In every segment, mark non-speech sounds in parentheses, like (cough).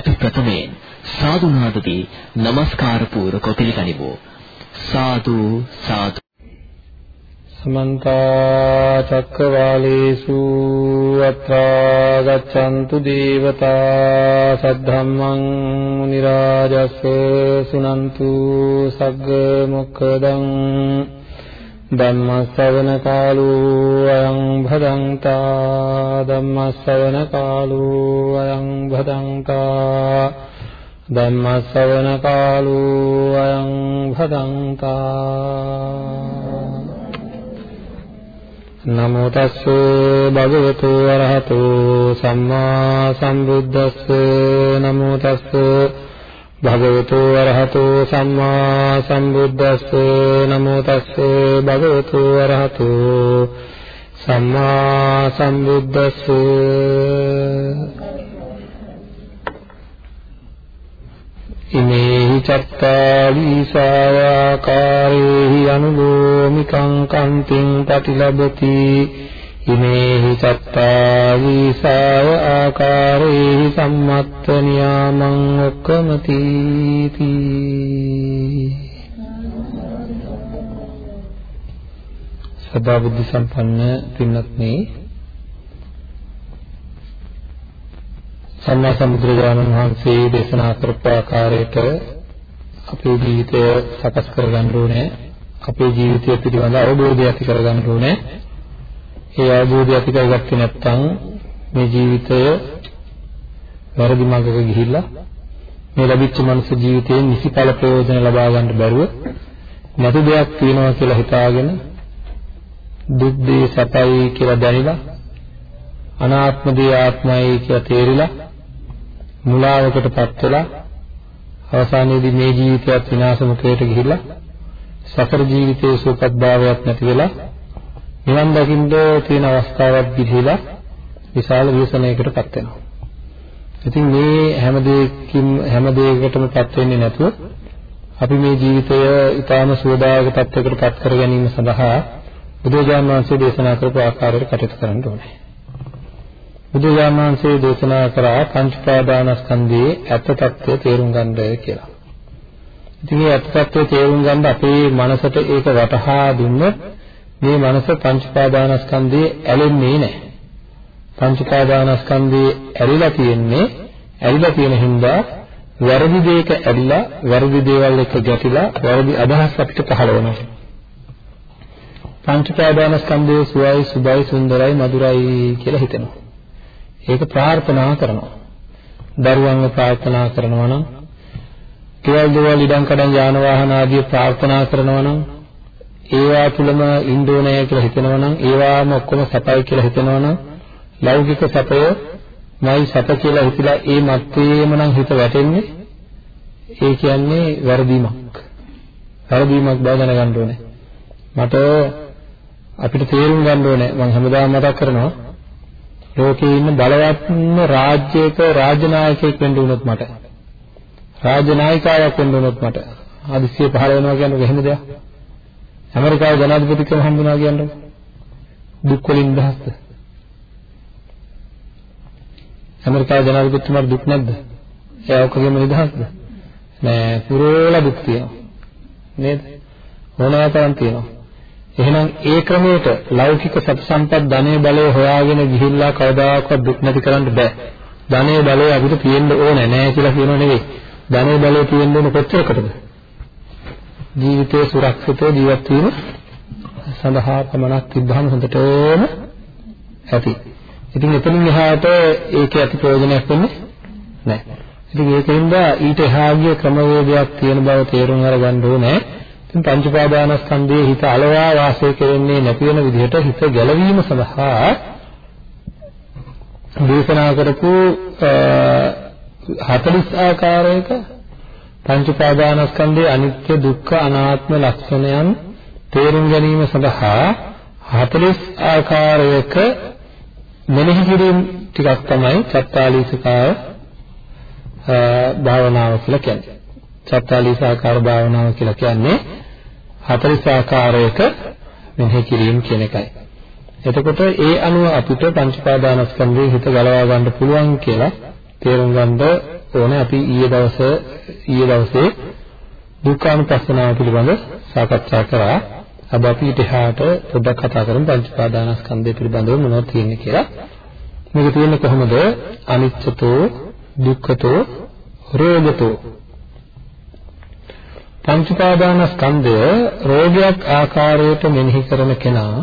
අපි ප්‍රථමයෙන් සාදු නාදදී নমස්කාර පූර්වක පිළිගනිමු. සාදු සාදු. සමන්ත චක්කවාලේසු අත්‍රා ගච්ඡන්තු දේවතා සද්ධම්මං මුනි රාජස් සුනන්තු සග්ග මොක්ඛදං ධම්ම ශ්‍රවණ කාලෝ අයං භදංතා ධම්ම ශ්‍රවණ කාලෝ අයං භදංතා ධම්ම ශ්‍රවණ කාලෝ අයං භදංතා නමෝ තස්ස භගවතු වරහතෝ සම්මා සම්බුද්දස්ස නමෝ තස්ස භගවතු වරහතෝ සම්මා සම්බුද්දස්ස නමෝ තස්ස භගවතු වරහතෝ සම්මා සම්බුද්දස්ස ඉමේහි චත්තාලි සාවාකාරේහි අනුලෝමිකං කන්තිං පටිලබති ඉමේහි චත්තාලි සාවාකාරේහි සම්මත්ත නියාමං ඔක්කමති සදා බුද්ධ සම්පන්න පින්වත්නි සම්මා සම්බුදුරජාණන් වහන්සේ දේශනා කරපු ආකාරයට අපේ ජීවිතය සකස් කරගන්න ඕනේ. අපේ ජීවිතය පිළිබඳ අවබෝධය ඇති කරගන්න ඕනේ. ඒ අවබෝධය ඇති කරගත්තේ නැත්නම් මේ ජීවිතය වැරදි මඟක ගිහිල්ලා මේ ලැබිච්ච මනුස්ස ජීවිතයෙන් නිසිඵල ප්‍රයෝජන ලබා ගන්න බැරුව නැති දෙයක් තියෙනවා කියලා හිතාගෙන දුක් දේ සැපයි කියලා දැනিলা අනාත්ම දේ ආත්මයි කියලා තේරිලා මුලාවකටපත් වෙලා අවසානයේදී මේ ජීවිතයත් විනාශ මුඛයට ගිහිල්ලා සතර ජීවිතයේ සුවපත් භාවයක් නැති වෙලා නිවන් දකින්න තියෙන අවස්ථාවක් ගිහිලා විශාල විශ්සනයකටපත් වෙනවා. ඉතින් මේ හැම දෙයකින් හැම දෙයකටමපත් වෙන්නේ නැතුව අපි මේ ජීවිතය ඊටාම සුවදායක තත්යකටපත් කර ගැනීම සඳහා බුදුජානක වහන්සේ දේශනා කරපු ආකාරයට කටයුතු කරන්න ඕනේ. බුදුරජාණන් වහන්සේ දේශනා කරා පංච ප්‍රාදානස්කන්ධයේ ඇත්ත తත්වය තේරුම් ගන්නයි කියලා. ඉතින් මේ ඇත්ත తත්වය තේරුම් ගන්න අපේ මනසට ඒක වටහා දුන්නොත් මේ මනස පංච ප්‍රාදානස්කන්ධයේ ඇලෙන්නේ නැහැ. පංච ප්‍රාදානස්කන්ධයේ ඇලිලා තියෙන්නේ ඇලිලා තියෙන හින්දා වැරදි දෙයක ඇලිලා වැරදි දේවල් එක්ක ගැටිලා වැරදි අදහස් අපිට පහළ වෙනවා. පංච ප්‍රාදානස්කන්ධයේ සුවයි සුබයි සුන්දරයි මధుරයි කියලා හිතෙනවා. ඒක ප්‍රාර්ථනා කරනවා. දරුවන්ව ප්‍රාර්ථනා කරනවා නම්, කෙවල් දොවල් ඉඩම් කඩම් යාන වාහන ආදී ප්‍රාර්ථනා කරනවා නම්, ඒවා තුලම ඉන්න ඕනේ කියලා හිතනවා නම්, ඒවාම ඔක්කොම සපයි කියලා හිතනවා නම්, ලෞකික සපය මයි සප කියලා හිතලා ඒ මත්තේම නම් හිත වැටෙන්නේ ඒ කියන්නේ වැරදීමක්. වැරදීමක් බව දැනගන්න ඕනේ. මට අපිට තේරුම් ගන්න ඕනේ මම හැමදාම මතක් කරනවා ලෝකේ ඉන්න බලවත්ම රාජ්‍යයක රාජ්‍ය නායකයෙක් වෙන්න උනොත් මට රාජ්‍ය නායිකාවක් වෙන්න උනොත් මට හදිස්සිය පහළ වෙනවා කියන්නේ එහෙම දෙයක්. ඇමරිකාවේ ජනාධිපතිකම හම්බුනා කියන්නේ දුක් වලින් නිදහස්ද? ඇමරිකාවේ ජනාධිපතිතුමාට දුක් නැද්ද? ඒ ඔක්කොගෙම නිදහස්ද? නෑ පුරෝල දුක් තියෙනවා. නේද? ඕනෑතරම් තියෙනවා. එහෙනම් ඒ ක්‍රමයට ලෞකික සත් සම්පත් ධනෙ බලය හොයාගෙන ගිහිල්ලා කවදාකවත් දුක් නැති කරන්න බෑ. ධනෙ බලය අපිට තියෙන්න ඕනේ නෑ කියලා කියනව නෙවෙයි. ධනෙ බලය තියෙන්න ඕන කොච්චරකටද? ජීවිතේ සුරක්ෂිතව ජීවත් වීම සඳහා පමණක් තිබ්බහම හොඳටම ඇති. ඉතින් එතනින් එහාට ඒකේ ඇති ප්‍රයෝජනයක් වෙන්නේ නැහැ. ඉතින් ඒකින්ද ඊට එහා ගිය ක්‍රමවේදයක් තියෙන බව තේරුම් අරගන්න ඕනේ. ඉතින් පංච උපාදානස්කන්ධයේ හිත අලවා වාසය කෙරෙන්නේ නැති වෙන විදිහට හිත ගැලවීම සඳහා දේශනා කරපු 40 ආකාරයක පංච උපාදානස්කන්ධයේ අනිත්‍ය දුක්ඛ අනාත්ම ලක්ෂණයන් තේරුම් ගැනීම සඳහා 40 ආකාරයක මෙනෙහි කිරීම ටිකක් තමයි චත්තාලීසකාය භාවනාව කියලා කියන්නේ. චත්තාලීසාකාර භාවනාව කියලා කියන්නේ 40 ආකාරයක මෙනෙහි කිරීම කියන එකයි. එතකොට ඒ අනුව අපිට පංච පාදානස්කන්ධයේ හිත ගලවා ගන්න පුළුවන් කියලා තේරුම් ගන්න ඕනේ අපි ඊයේ දවසේ ඊයේ දවසේ දුක්ඛානුපස්සනාව පිළිබඳ සාකච්ඡා කරා. අද අපි ඊට එහාට පොඩ්ඩක් කතා කරමු පංච පාදානස්කන්ධය පිළිබඳව මොනවද තියෙන්නේ කියලා. මේක තියෙන්නේ කොහොමද? අනිච්චතෝ, දුක්ඛතෝ, රෝගතෝ. පංච පාදානස්කන්ධය රෝගයක් ආකාරයට මෙනෙහි කරන කෙනා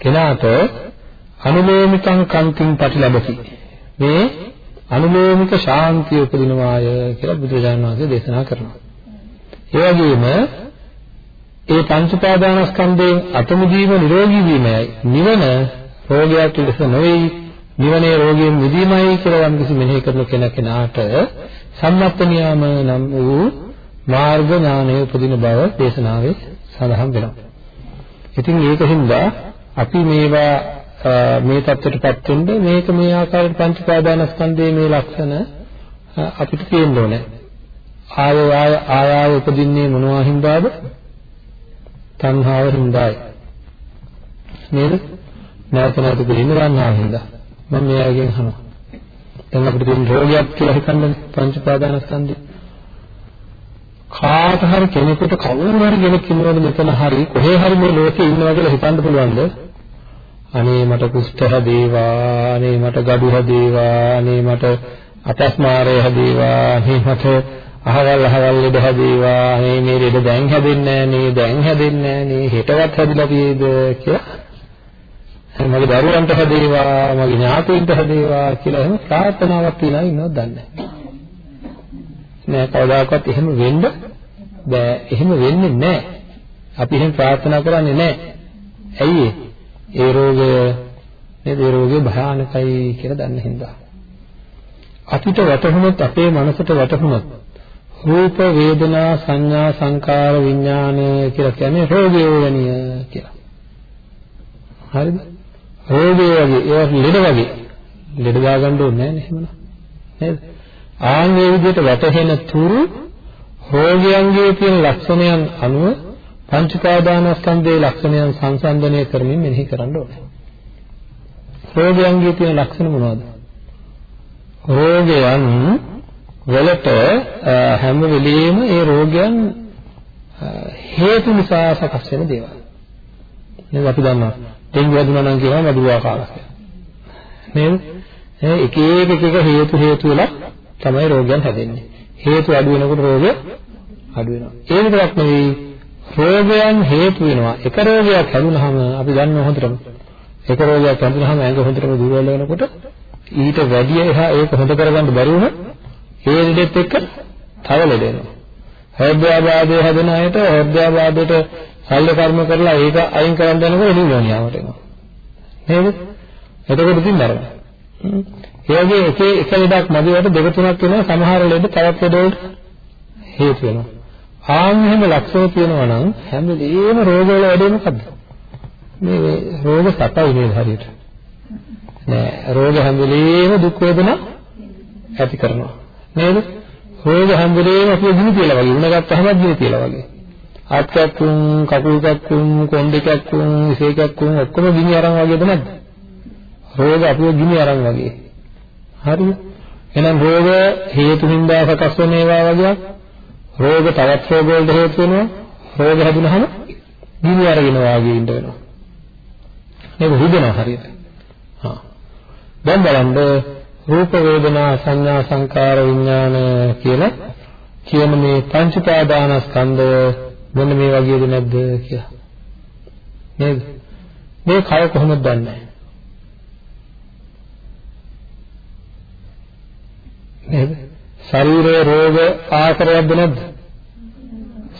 කෙනාට අනුලෝමිකං කන්තිං පටිලබති. මේ අනුලෝමික ශාන්තිය උපදිනවාය කියලා බුදුරජාණන් වහන්සේ දේශනා කරනවා. ඒ වගේම ඒ පංච පාදානස්කන්ධයෙන් අතමුදීම නිරෝගී වීමයි නිවන රෝගයක් ලෙස නොවේ නිවනේ රෝගයෙන් මිදීමයි කියලා යම් කිසි මෙනෙහි කරන කෙනාට සම්මත්ත නියාම නම් වූ මාර්ග ඥානය උපදින බව දේශනාවේ සඳහන් වෙනවා. ඉතින් ඒකින්ද අපි මේවා මේ தත්ත්වයටපත් වෙන්න මේක මේ ආකාරයට පංච පාදානස්කන්ධයේ මේ ලක්ෂණ අපිට තියෙන්න ඕනේ. ආය ආය ආය උපදින්නේ මොනවා හින්දාද? තණ්හාව හින්දායි. නේද? නැවත නැවත දෙන්නේ තණ්හාව හින්දා. මම මේ අයගෙන් අහනවා. දැන් අපිට තියෙන රෝගයක් කියලා හිතන්නේ පංච පාදානස්කන්ධය. කාට හරි කෙනෙකුට කවුරු හරි කෙනෙක් ඉන්නවද මෙතන හරි කොහේ හරි මේ ලෝකේ ඉන්නවා කියලා හිතන්න පුළුවන්ද? අනේ මට කුෂ්ඨ හැදේවා, අනේ මට gadu හැදේවා, අනේ මට අපස්මාරය හැදේවා, අනේ මට අහවල් අහවල් ලෙඩ හැදේවා, අනේ මේ ලෙඩ දැන් හැදෙන්නේ නැහැ නේ, දැන් හැදෙන්නේ නැහැ නේ, හෙටවත් හැදිලා තියෙද කියලා. මගේ දරුවන්ට හැදේවා, මගේ ඥාතීන්ට හැදේවා කියලා එහෙම ප්‍රාර්ථනාවක් තියලා ඉන්නවද දන්නේ නෑ කවදාකවත් එහෙම වෙන්න බෑ. එහෙම වෙන්නේ නෑ. අපි එහෙම ප්‍රාර්ථනා කරන්නේ නෑ. ඇයි ඒ? රෝගය නේද? ඒ රෝගය භයානකයි කියලා දන්න හින්දා. අපිට වැටහුනොත් අපේ මනසට වැටහුනොත් රූප වේදනා සංඥා සංකාර විඥාන කියලා කියන්නේ රෝගය වෙනිය කියලා. හරිද? රෝගය වගේ ඒවා ලෙඩ වගේ. ලෙඩ දාගන්න ඕනේ නැහැ එහෙමනම්. නේද? ආන් මේ විදිහට වැටහෙන තුරු රෝගයන්ගේ තියෙන ලක්ෂණයන් අනුව පංච පාදානස්කන්ධයේ ලක්ෂණයන් සංසන්දනය කරමින් මෙනෙහි කරන්න ඕනේ. රෝගයන්ගේ තියෙන ලක්ෂණ මොනවද? රෝගයන් වලට හැම වෙලෙම ඒ රෝගයන් හේතු නිසා සකස් වෙන දේවල්. නේද අපි දන්නවා. ඩෙන්ගු වදුනා නම් කියනවා මදුවා කාලයක්. නේද? එක එක එක හේතු හේතු වල තමයි රෝගයන් හැදෙන්නේ. හේතු අඩු වෙනකොට රෝගය අඩු වෙනවා. ඒ විතරක් නෙවෙයි රෝගයන් හේතු වෙනවා. එක රෝගයක් හැදුනහම අපි දන්නවා හොඳටම. එක රෝගයක් හැදුනහම ඇඟ හොඳටම දුර්වල වෙනකොට ඊට වැඩි එහා ඒක හොඳ කරගන්න බැරි වුණොත් ඒ ලෙඩෙත් එක්ක තව ලෙඩ එනවා. හෘදයාබාධය හැදෙන අයට හෘදයාබාධයට ශල්‍ය කර්ම කරලා ඒක අයින් කරන්න යනකොට නිමෝනියාවට එනවා. නේද? එතකොට ඉතින් මරණ. ඒ වගේ එක එක ලෙඩක් මදිවට දෙක තුනක් වෙනවා සමහර ලෙඩ තවත් ලෙඩ වලට හේතු වෙනවා. ආන් එහෙම ලක්ෂණ තියෙනවා නම් හැම වෙලේම රෝගවල වැඩේ මොකද්ද? මේ රෝග සතයි නේද හරියට? නෑ රෝග හැම වෙලේම දුක් වේදනා ඇති කරනවා. නේද? රෝග හැම වෙලේම අපිව ගිනි තියලා වගේ උණ ගත්තහම ගිනි තියලා වගේ. ආත්කක්කුම් කකුල්කක්කුම් කොණ්ඩේකක්කුම් ඉසේකක්කුම් ඔක්කොම ගිනි අරන් වගේද නැද්ද? රෝග අපිව ගිනි අරන් වගේ. හරිද? එහෙනම් රෝග හේතු හින්දා සකස් වෙන ඒවා වගේ රෝග තවත් රෝග වලට හේතු වෙනවා. රෝග හැදුනහම ගිනි අරගෙන වාගේ ඉන්න වෙනවා. මේක හුදෙනවා හරියට. හා. දැන් බලන්න රූප වේදනා සංඥා සංකාර විඥාන කියලා කියන මේ පංච පාදානස්කන්ධය මොන මේ වගේද නැද්ද කියලා. නේද? මේ කය කොහොමද දන්නේ? නේද? ශරීරයේ රෝග ආකාරයක්ද නැද්ද?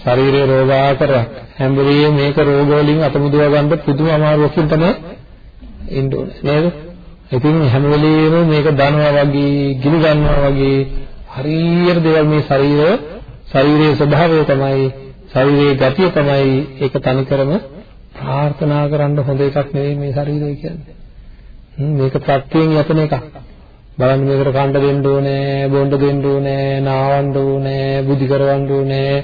ශරීරයේ රෝග ආකාරයක්. හැම වෙලෙම මේක රෝග වලින් අත මුදවා ගන්න පුදුම අමාරුවකින් තමයි ඉන්න ඕනේ. නේද? ඉතින් හැම වෙලෙම මේක දනවා වගේ, ගිනි ගන්නවා වගේ හරියට දේවල් මේ ශරීරය ශරීරයේ ස්වභාවය තමයි ශරීරයේ ගතිය තමයි ඒක තනිකරම ප්‍රාර්ථනා කරන්න හොඳ එකක් නෙවෙයි මේ ශරීරය කියන්නේ. මේක ප්‍රත්‍යයෙන් යතන එකක්. බලන්න මේකට කන්න දෙන්න ඕනේ, බොන්න දෙන්න ඕනේ, නාවන්න ඕනේ, බුද්ධි කරවන්න ඕනේ,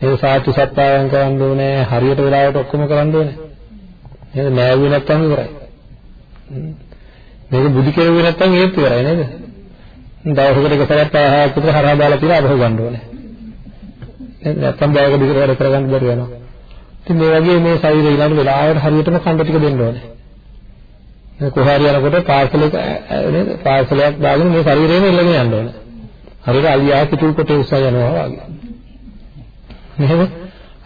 ඒක සාතු සත්‍යයන් කරන්න ඕනේ, හරියට වෙලාවට ඔක්කොම කරන්න ඕනේ. නේද? නෑවුවේ නැත්තම් ඉවරයි. මේක බුද්ධි කෙරුවේ නැත්තම් ඒත් ඉවරයි නේද? දවසකට එක සැරයක් ආහාර විතර හරහා දාලා තියලා අරහ ගන්න ඕනේ. නේද? නැත්තම් බයක දිගට වැඩ කරගන්න බැරි වෙනවා. ඉතින් මේ වගේ මේ ශරීරය ඊළඟ වෙලාවට හරියටම කන්න ටික දෙන්න ඕනේ. මේ කොහාරි යනකොට පාර්සලයක නේද? පාර්සලයක් දාගෙන මේ ශරීරයම ඉල්ලගෙන යන්න ඕනේ. හරියට අලියා පිටු කොට උස්සා යනවා වගේ. නේද?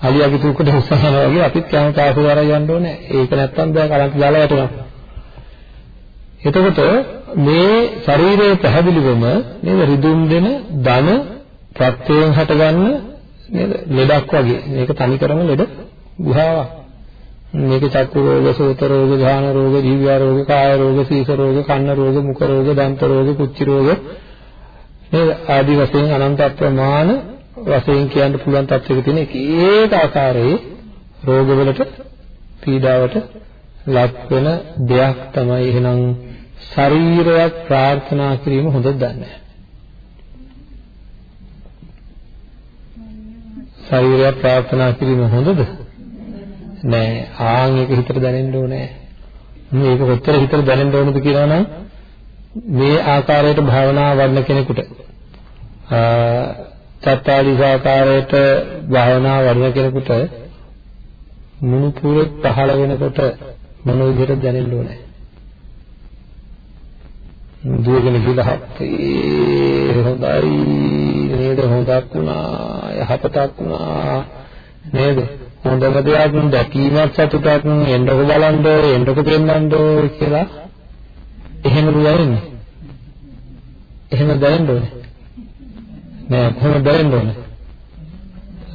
අලියා පිටු කොට උස්සා යනවා වගේ අපිත් කැම පාසල වර යන්න ඕනේ. ඒක නැත්තම් දැන් කලන්ත දාලා යටනවා. එතකොට මේ ශරීරයේ පැහැදිලිවම නේද රිදුම් දෙන ධන ප්‍රත්‍යයෙන් හටගන්න නේද ලෙඩක් වගේ මේක තනි කරම ලෙඩ ගුහාවක් මේක චක්කු රෝග සෝත රෝග ධාන රෝග ජීව රෝග කාය රෝග සීස රෝග කන්න රෝග මුඛ රෝග දන්ත රෝග කුච්චි රෝග නේද ආදි වශයෙන් අනන්ත ප්‍රමාණ වශයෙන් කියන්න පුළුවන් තත්ත්වයක තියෙන එක ඒක ආකාරයේ රෝගවලට පීඩාවට ලක් වෙන දෙයක් තමයි එහෙනම් ශරීරයක් ප්‍රාර්ථනා කිරීම හොඳද නැහැ. ශරීරයක් ප්‍රාර්ථනා කිරීම හොඳද? නෑ. ආන් ඒක හිතට දැනෙන්න ඕනේ. මේක කොච්චර හිතට දැනෙන්න ඕනද කියලා නම් මේ ආකාරයට භාවනා වඩන කෙනෙකුට සත්‍යාදීස ආකාරයට භාවනා වඩන කෙනෙකුට මුණුපුරේ පහළ වෙනකොට මොන විදිහට දැනෙන්න ඕනේ? දුවගෙන ගිහලා හප්පේ හොඳයි නේද හොඳක් වුණා යහපතක් වුණා නේද හොඳම දෙයක් දැකීමක් සතුටක් එන්නකො බලන්න එන්නකො පෙන්වන්න කියලා. එහෙම දුවන්නේ එහෙම දැනෙන්න ඕනේ? නෑ කොහොමද දැනෙන්න ඕනේ?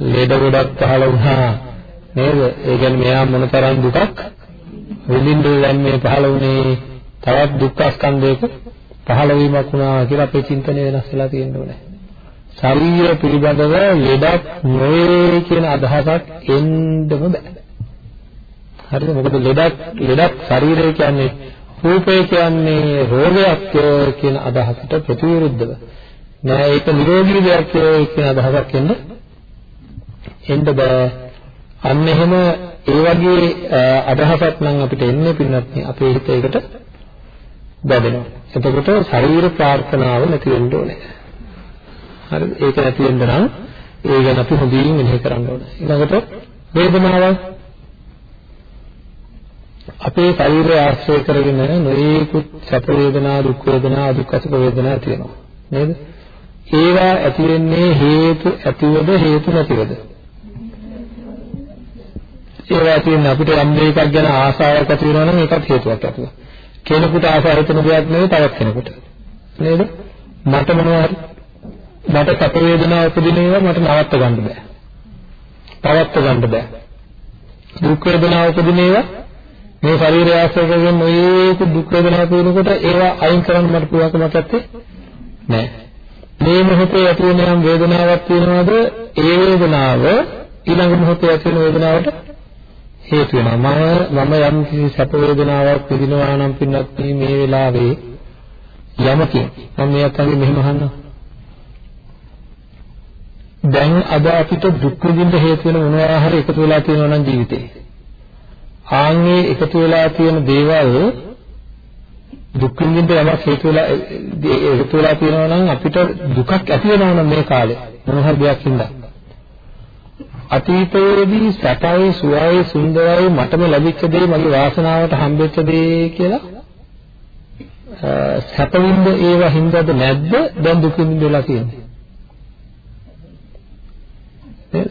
ලේද ගොඩක් පහළ වුණා නේද? ඒ කියන්නේ මෙයා මොනතරම් දුකක් විඳින්න දැන් මේ පහළ වුණේ? තවත් දුක්ඛ ස්කන්ධයක පහළ වීමක් වුණා කියලා අපේ චින්තනය වෙනස් වෙලා තියෙන්න ඕනේ. ශරීර පිළිබඳව ලෙඩක් නොවේ කියන අදහසක් එන්නම බෑ. හරිද? මොකද ලෙඩක් ලෙඩක් ශරීරය කියන්නේ රූපය කියන්නේ රෝගයක් කියන අදහසට ප්‍රතිවිරුද්ධව. නෑ ඒක නිරෝගී දෙයක් කියන අදහසක් එන්න එන්න බෑ. අන්න එහෙම ඒ වගේ අදහසක් නම් අපිට එන්නේ පින්නත් අපේ හිත ඒකට බැඳෙනවා. එතකොට ශරීර ප්‍රාර්ථනාව නැති වෙන්න ඕනේ. හරිද? ඒක නැති වෙන්න නම් ඒ ගැන අපි හොඳින් මෙහෙ කරන්න ඕනේ. ඊළඟට වේදනාව අපේ ශරීරය ආශ්‍රය කරගෙන නොයෙකුත් සැප වේදනා, දුක් වේදනා, දුක්ඛ සුඛ වේදනා තියෙනවා. නේද? ඒවා ඇති වෙන්නේ හේතු ඇතිවද හේතු නැතිවද? ඒවා තියෙන අපිට යම් දෙයක්ක් ගැන ආසාවක් ඇති වෙනවා නම් ඒකත් හේතුවක් ඇතුව. කෙනෙකුට ආසාව හිතන දෙයක් නෙවෙයි තවත් කෙනෙකුට. නේද? මට මොනවා හරි මට සැප වේදනාවක් උපදින ඒවා මට නවත්ත ගන්න බෑ. පවත්ත ගන්න බෑ. දුක් වේදනාවක් උපදින ඒවා මේ ශරීරය ආශ්‍රය කරගෙන මේක දුක් වේදනාවක් වෙනකොට ඒවා අයින් කරන්න මට පුළුවන්කමක් නැත්තේ නෑ. මේ මොහොතේ ඇති වෙන යම් වේදනාවක් තියෙනවද ඒ වේදනාව ඊළඟ මොහොතේ ඇති වෙන වේදනාවට හේතු වෙනවා මම මම යම් කිසි සැප වේදනාවක් විඳිනවා නම් පින්නත් මේ වෙලාවේ යමකින් මම මේ අතගේ මෙහෙම අහන්නම් දැන් අද අපිට දුක් විඳින්න හේතු වෙන මොනවා හරි එකතු වෙලා තියෙනවා නම් ජීවිතේ? ආන්ගේ එකතු වෙලා තියෙන දේවල් දුක් විඳින්න යමක් හේතු වෙලා එකතු වෙලා තියෙනවා නම් අපිට දුකක් ඇති වෙනවා නම් මේ කාලේ මොන හරි දෙයක් හින්දා. අතීතයේදී සැපයි සුවයි සුන්දරයි මටම ලැබිච්ච දේ මගේ වාසනාවට හම්බෙච්ච දේ කියලා සැපවින්ද ඒව හින්දාද නැද්ද? දැන් දුක විඳලා තියෙන්නේ.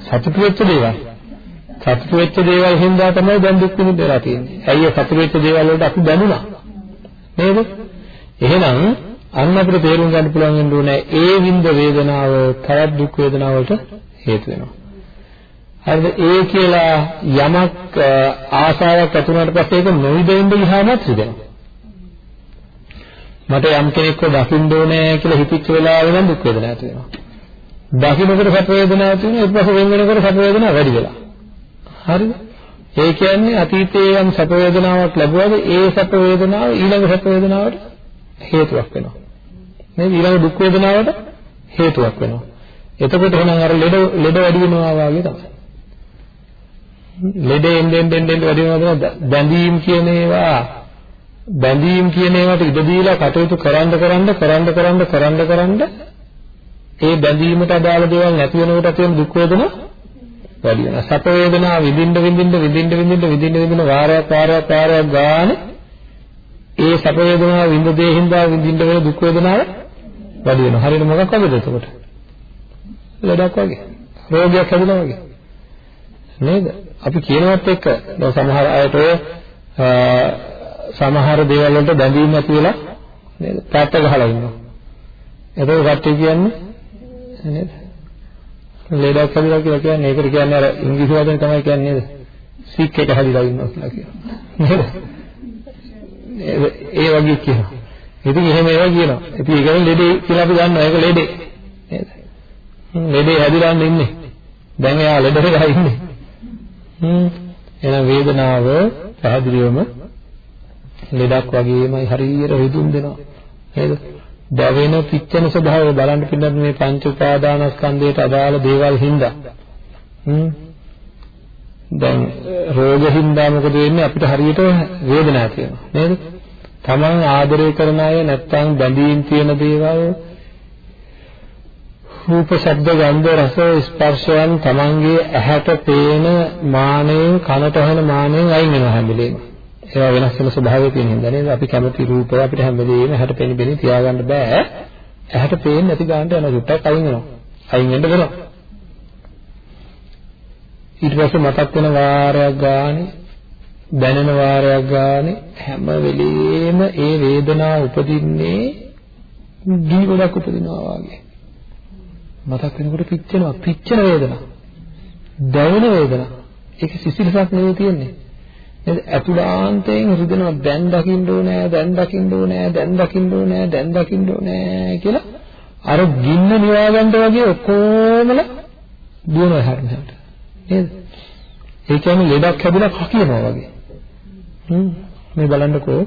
සතුටු වෙච්ච දේවල්. සතුටු වෙච්ච දේවල් හින්දා තමයි දැන් දුක් විඳලා තියෙන්නේ. ඇයි සතුටු වෙච්ච දේවල් වලට අපි දැනුණා නේද? එහෙනම් අන්න අපිට තේරුම් ගන්න පුළුවන් වෙන්න ඕනේ ඒ විඳ වේදනාව තවත් දුක් වේදනාවලට හේතු වෙනවා. හරිද? ඒ කියලා යමක් ආසාවක් ඇති වුණාට පස්සේ ඒක නොවිදෙන්න ගියාමත් රිදෙනවා මට යම් කෙනෙක්ව දකින්න ඕනේ කියලා හිතච්ච වෙලාවෙ නම් දුක් වේදනා ඇති වෙනවා. දකින්නකොට සැප වේදනාවක් තියෙනවා ඊට පස්සේ වෙන වෙනකොට සැප වේදනාව වැඩි වෙලා. හරිද? ඒ කියන්නේ අතීතයේ යම් සැප වේදනාවක් ලැබුවද ඒ සැප වේදනාව ඊළඟ සැප වේදනාවට හේතුවක් වෙනවා. නේද? ඊළඟ දුක් වේදනාවට හේතුවක් වෙනවා. එතකොට එහෙනම් අර ලෙඩ ලෙඩ වැඩි වෙනවා වගේ තමයි. ලෙඩ එන්නේ එන්නේ වැඩි වෙනවද බැඳීම් කියන ඒවා බැඳීම් කියන ඒවාට ඉඩ දීලා කටයුතු කරන්න කරන්න කරන්න කරන්න කරන්න කරන්න ඒ බැඳීමට අදාළ දේවල් නැති වෙනකොට ඇති වෙන දුක් වේදනා වැඩි වෙනවා. සැප වේදනා විඳින්න විඳින්න විඳින්න විඳින්න විඳින්න විඳින්න වාරයක් වාරයක් වාරයක් ගන්න ඒ සැප වේදනාව විඳ දේ හින්දා විඳින්න වෙන දුක් වේදනාව වැඩි වෙනවා. හරියට මොකක් වගේද එතකොට? ලෙඩක් වගේ. රෝගයක් හැදෙනවා වගේ. නේද? අපි කියනවත් එක්ක දැන් සමහර අයට ඔය සමහර දේවල් වලට බැඳීම් ඇති වෙලා නේද? පැත්ත ගහලා ඉන්නවා. එතකොට කට්ටිය කියන්නේ නේද? ලෙඩක් හැදිලා කියලා කියන්නේ ඒකට කියන්නේ අර ඉංග්‍රීසි වචනේ තමයි කියන්නේ නේද? සික් එක හැදිලා ඉන්නවා කියලා කියනවා. නේද? ඒ වගේ කියනවා. ඉතින් එහෙම ඒවා කියනවා. ඉතින් ඒ කියන්නේ ලෙඩේ කියලා අපි දන්නවා. ඒක ලෙඩේ. නේද? ලෙඩේ හැදිලා ඉන්නේ. දැන් එයා ලෙඩට ගහ ඉන්නේ. හ්ම්. එහෙනම් වේදනාව පැහැදිලිවම ලෙඩක් වගේමයි හරියට රිදුම් දෙනවා. නේද? දැවෙන පිච්චෙන ස්වභාවය බලන්න පින්නත් මේ පංච උපාදානස්කන්ධයට අදාළ දේවල් හින්දා. හ්ම්. දැන් රෝග හින්දා මොකද වෙන්නේ? අපිට හරියට වේදනාවක් තියෙනවා. නේද? තමන් ආදරය කරන අය නැත්තම් බැඳීම් තියෙන දේවල් රූප ශබ්ද ගන්ධ රස ස්පර්ශයන් තමන්ගේ ඇහැට පේන මානෙන් කනට ඇහෙන මානෙන් අයින් වෙනවා හැම වෙලේම. ඒවා වෙනස් වෙන ස්වභාවය තියෙන හින්දා නේද? අපි කැමති රූපය අපිට හැම වෙලේම ඇහැට පෙනි පෙනි තියාගන්න බෑ. ඇහැට පේන්නේ නැති ගන්නට යන සුට්ටක් අයින් වෙනවා. අයින් වෙන්න වෙනවා. ඊට පස්සේ මතක් වෙන වාරයක් ගානේ දැනෙන වාරයක් ගානේ හැම වෙලෙම ඒ වේදනාව උපදින්නේ දී ගොඩක් උපදිනවා වගේ. මතක් වෙනකොට පිච්චෙනවා. පිච්චෙන වේදනාව දැවෙන වේදනාව ඒක සිසිලසක් නෙවෙයි තියෙන්නේ. නේද? අතුලාන්තයෙන් රිදෙනවා දැන් දකින්න ඕනේ, දැන් දකින්න ඕනේ, දැන් දකින්න ඕනේ, දැන් දකින්න ඕනේ කියලා අර ගින්න නිවා ගන්නට වගේ ඔක්කොමල දුවනවා හැරෙන්නට. නේද? ඒ කියන්නේ ලෙඩක් හැදුනා කකියනවා වගේ. හ්ම් මේ බලන්නකෝ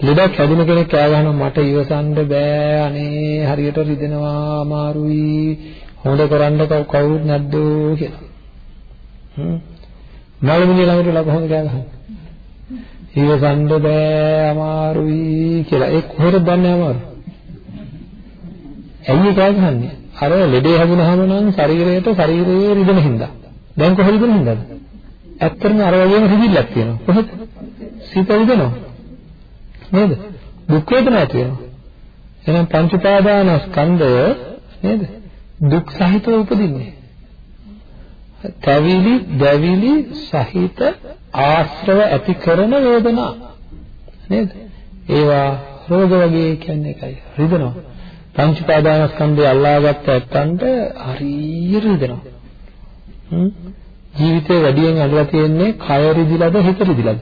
ලෙඩක් හැදුන කෙනෙක් කෑ ගහනවා මට ඉවසන්න බෑ අනේ හරියට රිදෙනවා අමාරුයි හොඳ කරන්න කවුරුත් නැද්දෝ කියලා. හ්ම් නළුමිනිය ළඟට වෙලා කොහොමද කෑ ගහන්නේ? ඉවසන්න බෑ අමාරුයි කියලා. ඒ කොහෙද දන්නේ අමාරු? ඇයි කෑ ගහන්නේ? අර ලෙඩේ හැදුනහම නම් ශරීරයට ශරීරයේ රිදෙන හින්දා. දැන් කොහෙද රිදෙන හින්දාද? ඇත්තටම අර වගේම රිදිල්ලක් තියෙනවා. කොහෙද? සිත රිදෙනවා. නේද? දුක් වේදනා තියෙනවා. එහෙනම් පංච උපාදානස්කන්ධය නේද? දුක් සහිතව උපදින්නේ. තැවිලි දැවිලි සහිත ආශ්‍රව ඇති කරන වේදනා. නේද? ඒවා රෝග වගේ කියන්නේ එකයි. රිදෙනවා. පංච පාදානස්කන්ධය අල්ලාගත්ත ඇත්තන්ට හරියට රිදෙනවා. ජීවිතේ වැඩියෙන් අදලා තියෙන්නේ කය රිදිලාද හිත රිදිලාද?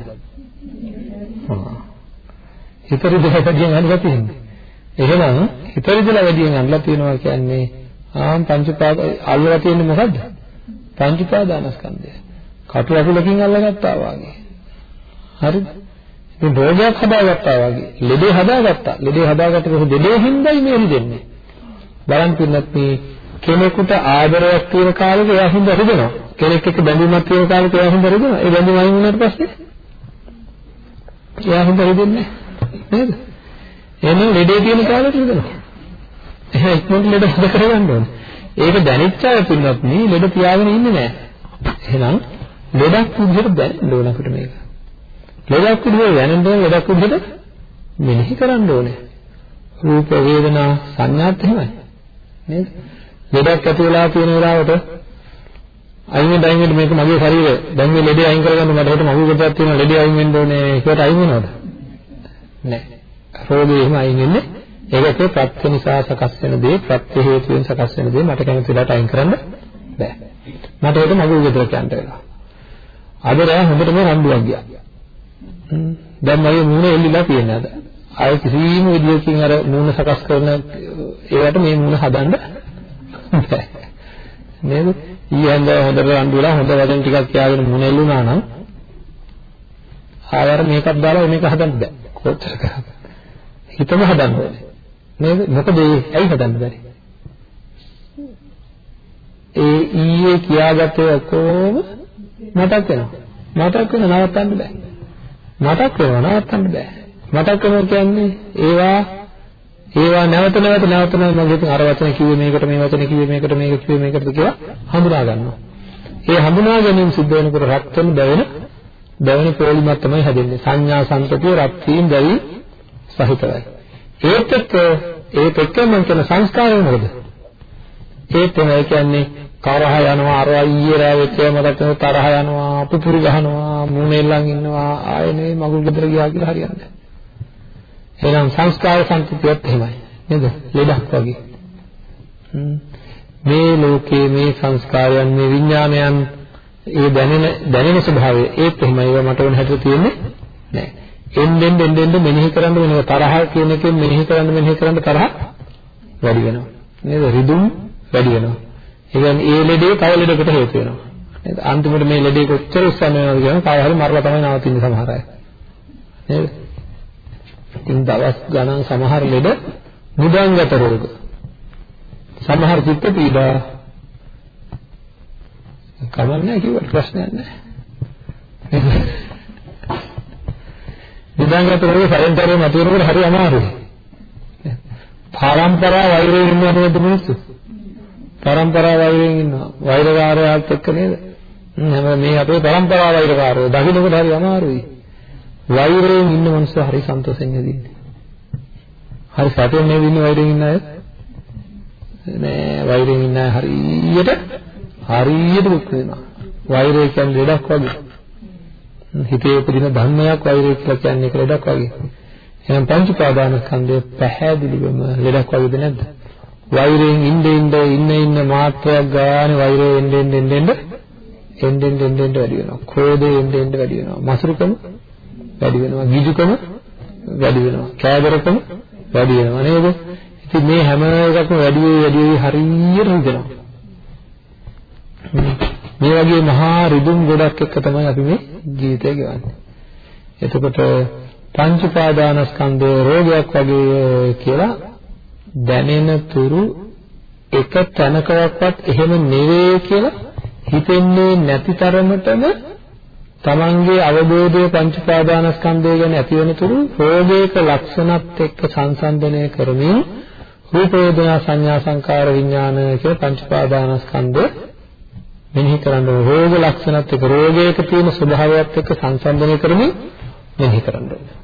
හිත රිදිලා වැඩියෙන් අදලා තියෙන්නේ. එහෙනම් හිත රිදිලා වැඩියෙන් අදලා තියෙනවා කියන්නේ ආම් පංච පාද අල්ලලා තියෙන්නේ මොකද්ද? පංච උපාදානස්කන්ධය. කටු අකුලකින් අල්ලගත්තා වගේ. හරිද? ඉතින් රෝගයක් හදාගත්තා වගේ. ලෙඩේ හදාගත්තා. ලෙඩේ හදාගත්ත පස්සේ ලෙඩේ හින්දායි මේ රිදෙන්නේ. බලන්න පින්නත් මේ කෙනෙකුට ආදරයක් තියෙන කාලෙක එයා හින්දා රිදෙනවා. කෙනෙක් එක්ක බැඳීමක් තියෙන කාලෙක එයා හින්දා රිදෙනවා. ඒ බැඳීම අයින් වුණාට පස්සේ එයා හින්දා රිදෙන්නේ නේද? එහෙනම් ලෙඩේ තියෙන කාලෙට රිදෙනවා. එහෙනම් ඉක්මනට ලෙඩ හද කරගන්න ඕනේ. ඒක දැනෙච්ච අය පින්නත් නේ ලෙඩ තියාගෙන ඉන්නේ නැහැ. එහෙනම් ලෙඩක් විදිහට දැනෙන්න ඕන අපිට මේක. ලෙඩක් විදිහට දැනෙන්න ඕන ලෙඩක් විදිහට මෙනෙහි කරන්න ඕනේ. රූප වේදනා සංඥාත් එහෙමයි. නේද? ලෙඩක් ඇති වෙලා තියෙන වෙලාවට අයින් වෙන්න අයින් වෙන්න මේක මගේ ශරීරය. දැන් මේ ලෙඩේ අයින් කරගන්න මට හිත මගුල් ගොඩක් තියෙන ලෙඩේ අයින් වෙන්න ඕනේ ඒකට අයින් වෙනවද? නැහැ. රෝගේ එහෙම අයින් වෙන්නේ ඒකේ ප්‍රත්‍ය නිසා සකස් වෙන දේ ප්‍රත්‍ය හේතුවෙන් සකස් වෙන දේ මට කැමති වෙලාවට අයින් කරන්න බෑ. මට ඒක මගුල් ගෙදර යන්න වෙලා. අද රෑ හොඳටම රණ්ඩුවක් ගියා. දැන් මගේ මූණ එල්ලිලා තියෙනවා අද. අය කිසිම විදියකින් අර මූණ සකස් කරන ඒවට මේ මූණ හදන්න නේද? ඊයෙන්ද හොඳට රණ්ඩු වෙලා හොඳ වචන ටිකක් කියාගෙන මුණ එල්ලුණා නම් ආයෙත් මේකක් දාලා මේක හදන්න බෑ. කොච්චර කරාද? හිතම හදන්න ඕනේ. නේද? මොකද ඒ ඇයි හදන්න බැරි? ඒ ඊයේ කියාගත්තේ ඔක්කොම මතක් වෙනවා. මතක් වෙන නවත්තන්න බෑ. මතක් වෙනවා නවත්තන්න බෑ. මතක් වෙනවා කියන්නේ ඒවා ඒවා නැවත නැවත නැවත නැවත මම හිතින් අර වචන කිව්වේ මේකට මේ වචන කිව්වේ මේකට මේක කිව්වේ මේකටද කියලා හඳුනා ගන්නවා. ඒ හඳුනා ගැනීම සිද්ධ වෙනකොට රත් වෙන දැවෙන දැවෙන පොලිමක් තමයි හැදෙන්නේ. සංඥා සංතතිය රත් වීම දැවි සහිතවයි. ඒත් එක්ක ඒත් එක්ක මම කියන සංස්කාරය මොකද? ඒත් තමයි කියන්නේ තරහ යනවා අර ඊයේ රෑ වෙච්ච මතක තරහ යනවා පුපුරු ගහනවා මූණෙල්ලන් ඉන්නවා ආයෙනේ මගුල් ගෙදර ගියා කියලා හරියන්නේ එහෙනම් සංස්කාර සංකතියත් එහෙමයි නේද? ලෙඩක් වගේ. මේ ලෝකයේ මේ සංස්කාරයන් මේ විඥානයන් ඒ දැනෙන දැනෙන ස්වභාවය ඒත් එහෙමයි. ඒවා මට වෙන හැටියට තියෙන්නේ නෑ එන්නෙන් එන්නෙන් මෙනෙහි කරන්න වෙනවා තරහ කියන එකෙන් මෙනෙහි කරන්න මෙනෙහි කරන්න තරහ වැඩි වෙනවා නේද රිදුම් වැඩි වෙනවා ඒ කියන්නේ ඒ ලෙඩේ තව ලෙඩකට හේතු වෙනවා. නේද? අන්තිමට මේ ලෙඩේ කොච්චර උස්සන්න වෙනවද කියන කාය හරි මරලා තමයි නවතින්නේ සමහර අය. නේද? ඉතින් දවස් ගණන් සමහර ලෙඩ මුදංගත රෝග. සමහර චිත්ත පීඩා කමන්නේ කිව්වට ප්‍රශ්නයක් නැහැ. දිනාගත කරේ සැරෙන්තරේ මතුවෙනකොට හරි අමාරුයි. පරම්පරා වෛරයෙන් ඉන්නවා නේද මිනිස්සු? පරම්පරා වෛරයෙන් ඉන්නවා. වෛරකාරයාත් එක්ක නේද? හැම මේ අපේ පරම්පරා වෛරකාරයෝ දකින්නකොට හරි අමාරුයි. වෛරයෙන් ඉන්න මිනිස්සු හරි සන්තෝෂෙන් ඉන්නේ. හරි සතුටින් නේද ඉන්නේ වෛරයෙන් ඉන්න අය? නෑ වෛරයෙන් ඉන්න අය හරියට හරියට දුක් වෙනවා. වෛරය කියන්නේ ලෙඩක් වගේ. හිතේ උපදින ධර්මයක් වෛරය කියලා කියන්නේ ඒක ලෙඩක් වගේ. එහෙනම් පංච උපාදානස්කන්ධය පැහැදිලිවම ලෙඩක් වගේද නැද්ද? වෛරයෙන් ඉන්නේ ඉන්නේ ඉන්න ඉන්න මාත්‍රයක් ගානේ වෛරය එන්නේ එන්නේ එන්නේ එන්නේ එන්නේ එන්නේ වැඩි වෙනවා. ක්‍රෝධය එන්නේ එන්නේ වැඩි වෙනවා. මසුරුකම වැඩි වෙනවා. ගිජුකම වැඩි වෙනවා. කෑදරකම වැඩි වෙනවා නේද? ඉතින් මේ හැම එකක්ම වැඩි වෙයි වැඩි වෙයි හරියට හිතෙනවා. මේ වගේ මහා රිදුම් ගොඩක් එක්ක තමයි අපි මේ ජීවිතය ගෙවන්නේ. එතකොට පංච පාදානස්කන්ධය රෝගයක් වගේ කියලා දැනෙන තුරු එක තැනකවත් එහෙම නෙවෙයි කියලා හිතෙන්නේ නැති තරමටම තමන්ගේ අවබෝධය පංච පාදානස්කන්ධය ගැන ඇති වෙන තුරු රෝගයක ලක්ෂණත් එක්ක සංසන්දනය කරමින් රූප වේදනා සංඥා සංකාර විඥාන කියලා පංච පාදානස්කන්ධය මෙනෙහි කරන්න රෝග ලක්ෂණත් එක්ක රෝගයක තියෙන ස්වභාවයත් එක්ක සංසන්දනය කරමින් මෙනෙහි කරන්න ඕනේ.